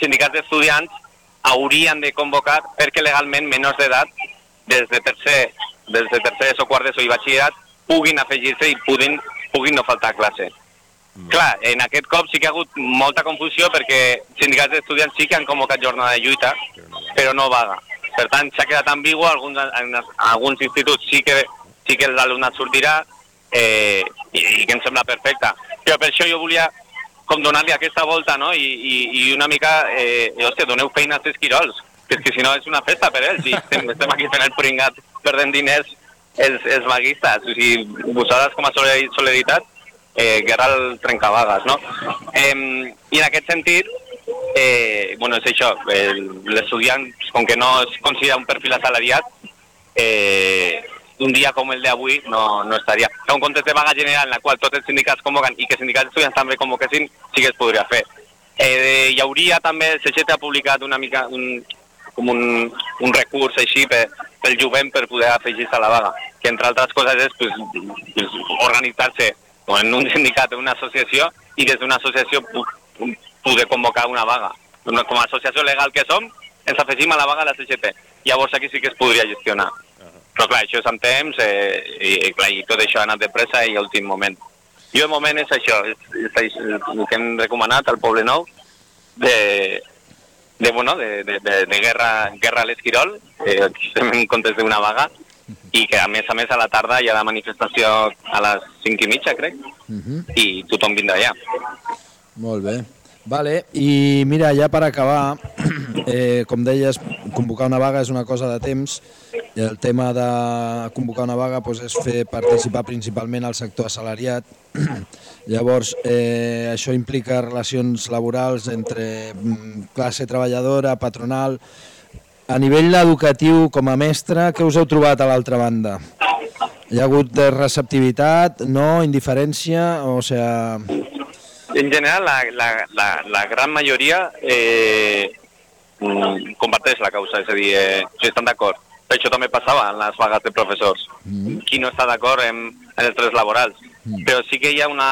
sindicats d'estudiants haurien de convocar perquè legalment menors d'edat, des de tercer, des de tercer o quart d'ESO i batxillerat, puguin afegir-se i puguin, puguin no faltar a classe. Mm. Clar, en aquest cop sí que ha hagut molta confusió perquè sindicats d'estudiants sí que han convocat jornada de lluita, però no vaga. Per tant, s'ha quedat ambigu, alguns, en, alguns instituts sí que, sí que l'alumnat sortirà eh, i, i que em sembla perfecte. Però per això jo volia com donar-li aquesta volta, no? I, i, i una mica, eh, hòstia, doneu feina als esquirols, que és que si no és una festa per ells, i estem, estem aquí fent el pringat perdent diners els, els maguistes, o sigui, vosaltres com a solidaritat, eh, guerra al trencavagues, no? Eh, I en aquest sentit, eh, bueno, és això, l'estudiant, com que no es considera un perfil assalariat, eh, un dia com el d'avui no, no estaria. En un context de vaga general en la qual tots els sindicats convoquen i que sindicats d'estudiants també convoquessin, sí que es podria fer. Eh, hi hauria també, el CGT ha publicat una mica un, com un, un recurs així per, pel jovent per poder afegir-se a la vaga, que entre altres coses és pues, pues, organitzar-se en un sindicat o una associació i des d'una associació poder convocar una vaga. Com a associació legal que som, ens afegim a la vaga de la CGT. Llavors aquí sí que es podria gestionar. Però clar, això és amb temps eh, i, clar, i tot això ha anat de pressa i a últim moment. Jo de moment és això, és, és, el que hem recomanat al Poble Nou de, de, bueno, de, de, de, de guerra, guerra a l'Esquirol, eh, estem <laughs> en comptes d'una vaga, i que a més a més a la tarda hi ha la manifestació a les 5 i mitja, crec, uh -huh. i tothom vindrà allà. Molt bé. Vale, i mira, ja per acabar, <clears throat> eh, com deies, convocar una vaga és una cosa de temps. El tema de convocar una vaga doncs, és fer participar principalment al sector assalariat. <clears throat> Llavors, eh, això implica relacions laborals entre mm, classe treballadora, patronal... A nivell educatiu, com a mestre, què us heu trobat a l'altra banda? Hi ha hagut receptivitat, no, indiferència, o sigui en general, la, la, la, la gran majoria eh, mm, comparteix la causa, és a dir, eh, si estan d'acord. Això també passava en les vagues de professors. Mm. Qui no està d'acord en, en els drets laborals. Mm. Però sí que hi ha una,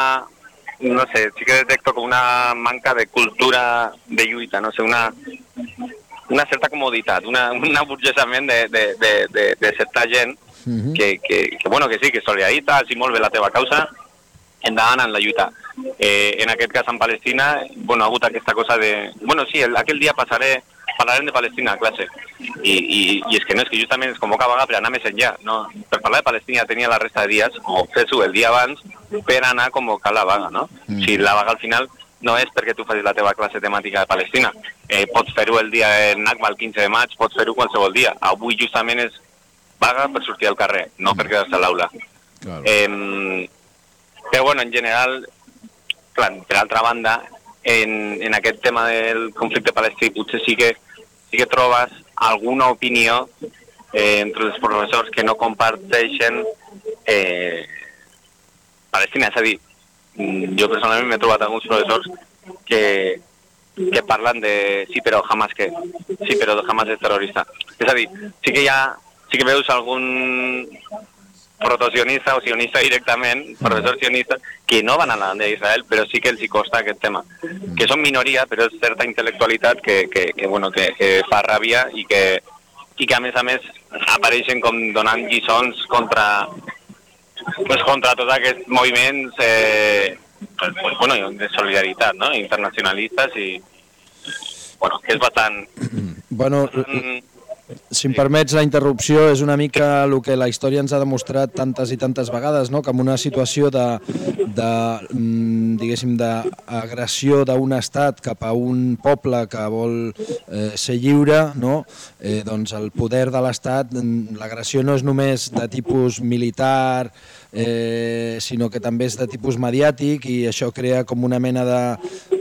no sé, sí que detecto com una manca de cultura de lluita, no sé, una, una certa comoditat, una, un aburgesament de, de, de, de, de certa gent mm -hmm. que, que, que, bueno, que sí, que solidarita, si molt bé la teva causa, endavant en la lluita. Eh, en aquest cas en Palestina, bueno, ha hagut aquesta cosa de... Bueno, sí, el, aquell dia passaré, parlarem de Palestina a classe. I, i, i és que no, és que justament es convoca vaga per anar més enllà. No? Per parlar de Palestina tenia la resta de dies, o fer-ho el dia abans, per anar a convocar la vaga, no? Mm. Si la vaga al final no és perquè tu facis la teva classe temàtica de Palestina. Eh, pots fer-ho el dia de Nakba, el 15 de maig, pots fer-ho qualsevol dia. Avui justament és vaga per sortir al carrer, no per quedar-se a l'aula. Claro. Eh, però bueno, en general, clar, per altra banda, en, en aquest tema del conflicte palestí potser sí que, sí que trobes alguna opinió eh, entre els professors que no comparteixen eh, Palestina. És a dir, jo personalment m'he trobat alguns professors que, que parlen de sí, però Hamas què? Sí, però Hamas és terrorista. És a dir, sí que hi ha, sí que veus algun protosionista o sionista directament, professors sionistes, que no van a la d'Israel, però sí que els hi costa aquest tema. Que són minoria, però és certa intel·lectualitat que, que, que, bueno, que, que fa ràbia i que, i que a més a més apareixen com donant lliçons contra, pues, contra tots aquests moviments eh, pues, pues, bueno, de solidaritat no? internacionalistes i bueno, que és bastant... Bueno, si em permets la interrupció, és una mica el que la història ens ha demostrat tantes i tantes vegades, no? que en una situació de, de mm, diguéssim, d'agressió d'un estat cap a un poble que vol eh, ser lliure, no? eh, doncs el poder de l'estat, mm, l'agressió no és només de tipus militar, eh, sinó que també és de tipus mediàtic i això crea com una mena de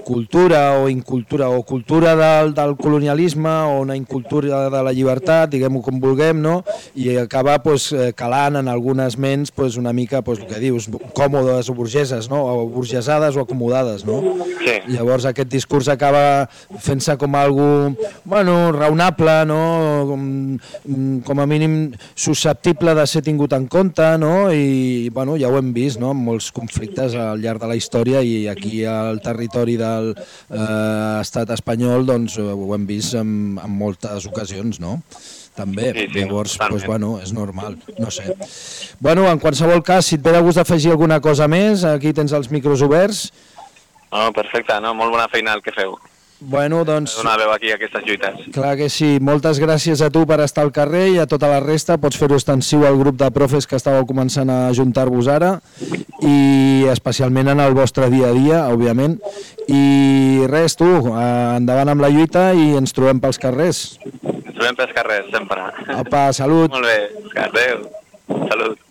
cultura o incultura o cultura del, del colonialisme o una incultura de la llibertat, diguem-ho com vulguem, no? i acaba pues, calant en algunes ments pues, una mica pues, el que dius, còmodes o burgeses, no? o burgesades o acomodades. No? Sí. Llavors aquest discurs acaba fent-se com algo bueno, raonable, no? com, com a mínim susceptible de ser tingut en compte no? i bueno, ja ho hem vist no? en molts conflictes al llarg de la història i aquí al territori de del eh, estat espanyol doncs, eh, ho hem vist en, en moltes ocasions, no? també, sí, sí, llavors, doncs, bueno, és normal, no sé. Bueno, en qualsevol cas, si et ve de gust afegir alguna cosa més, aquí tens els micros oberts. Oh, perfecte, no? molt bona feina el que feu. Bueno, doncs... Donar veu aquí aquestes lluites. Clar que sí. Moltes gràcies a tu per estar al carrer i a tota la resta. Pots fer-ho extensiu al grup de profes que estàveu començant a ajuntar-vos ara i especialment en el vostre dia a dia, òbviament. I res, tu, endavant amb la lluita i ens trobem pels carrers. Ens trobem pels carrers, sempre. Apa, salut. Molt bé, adeu. Salut.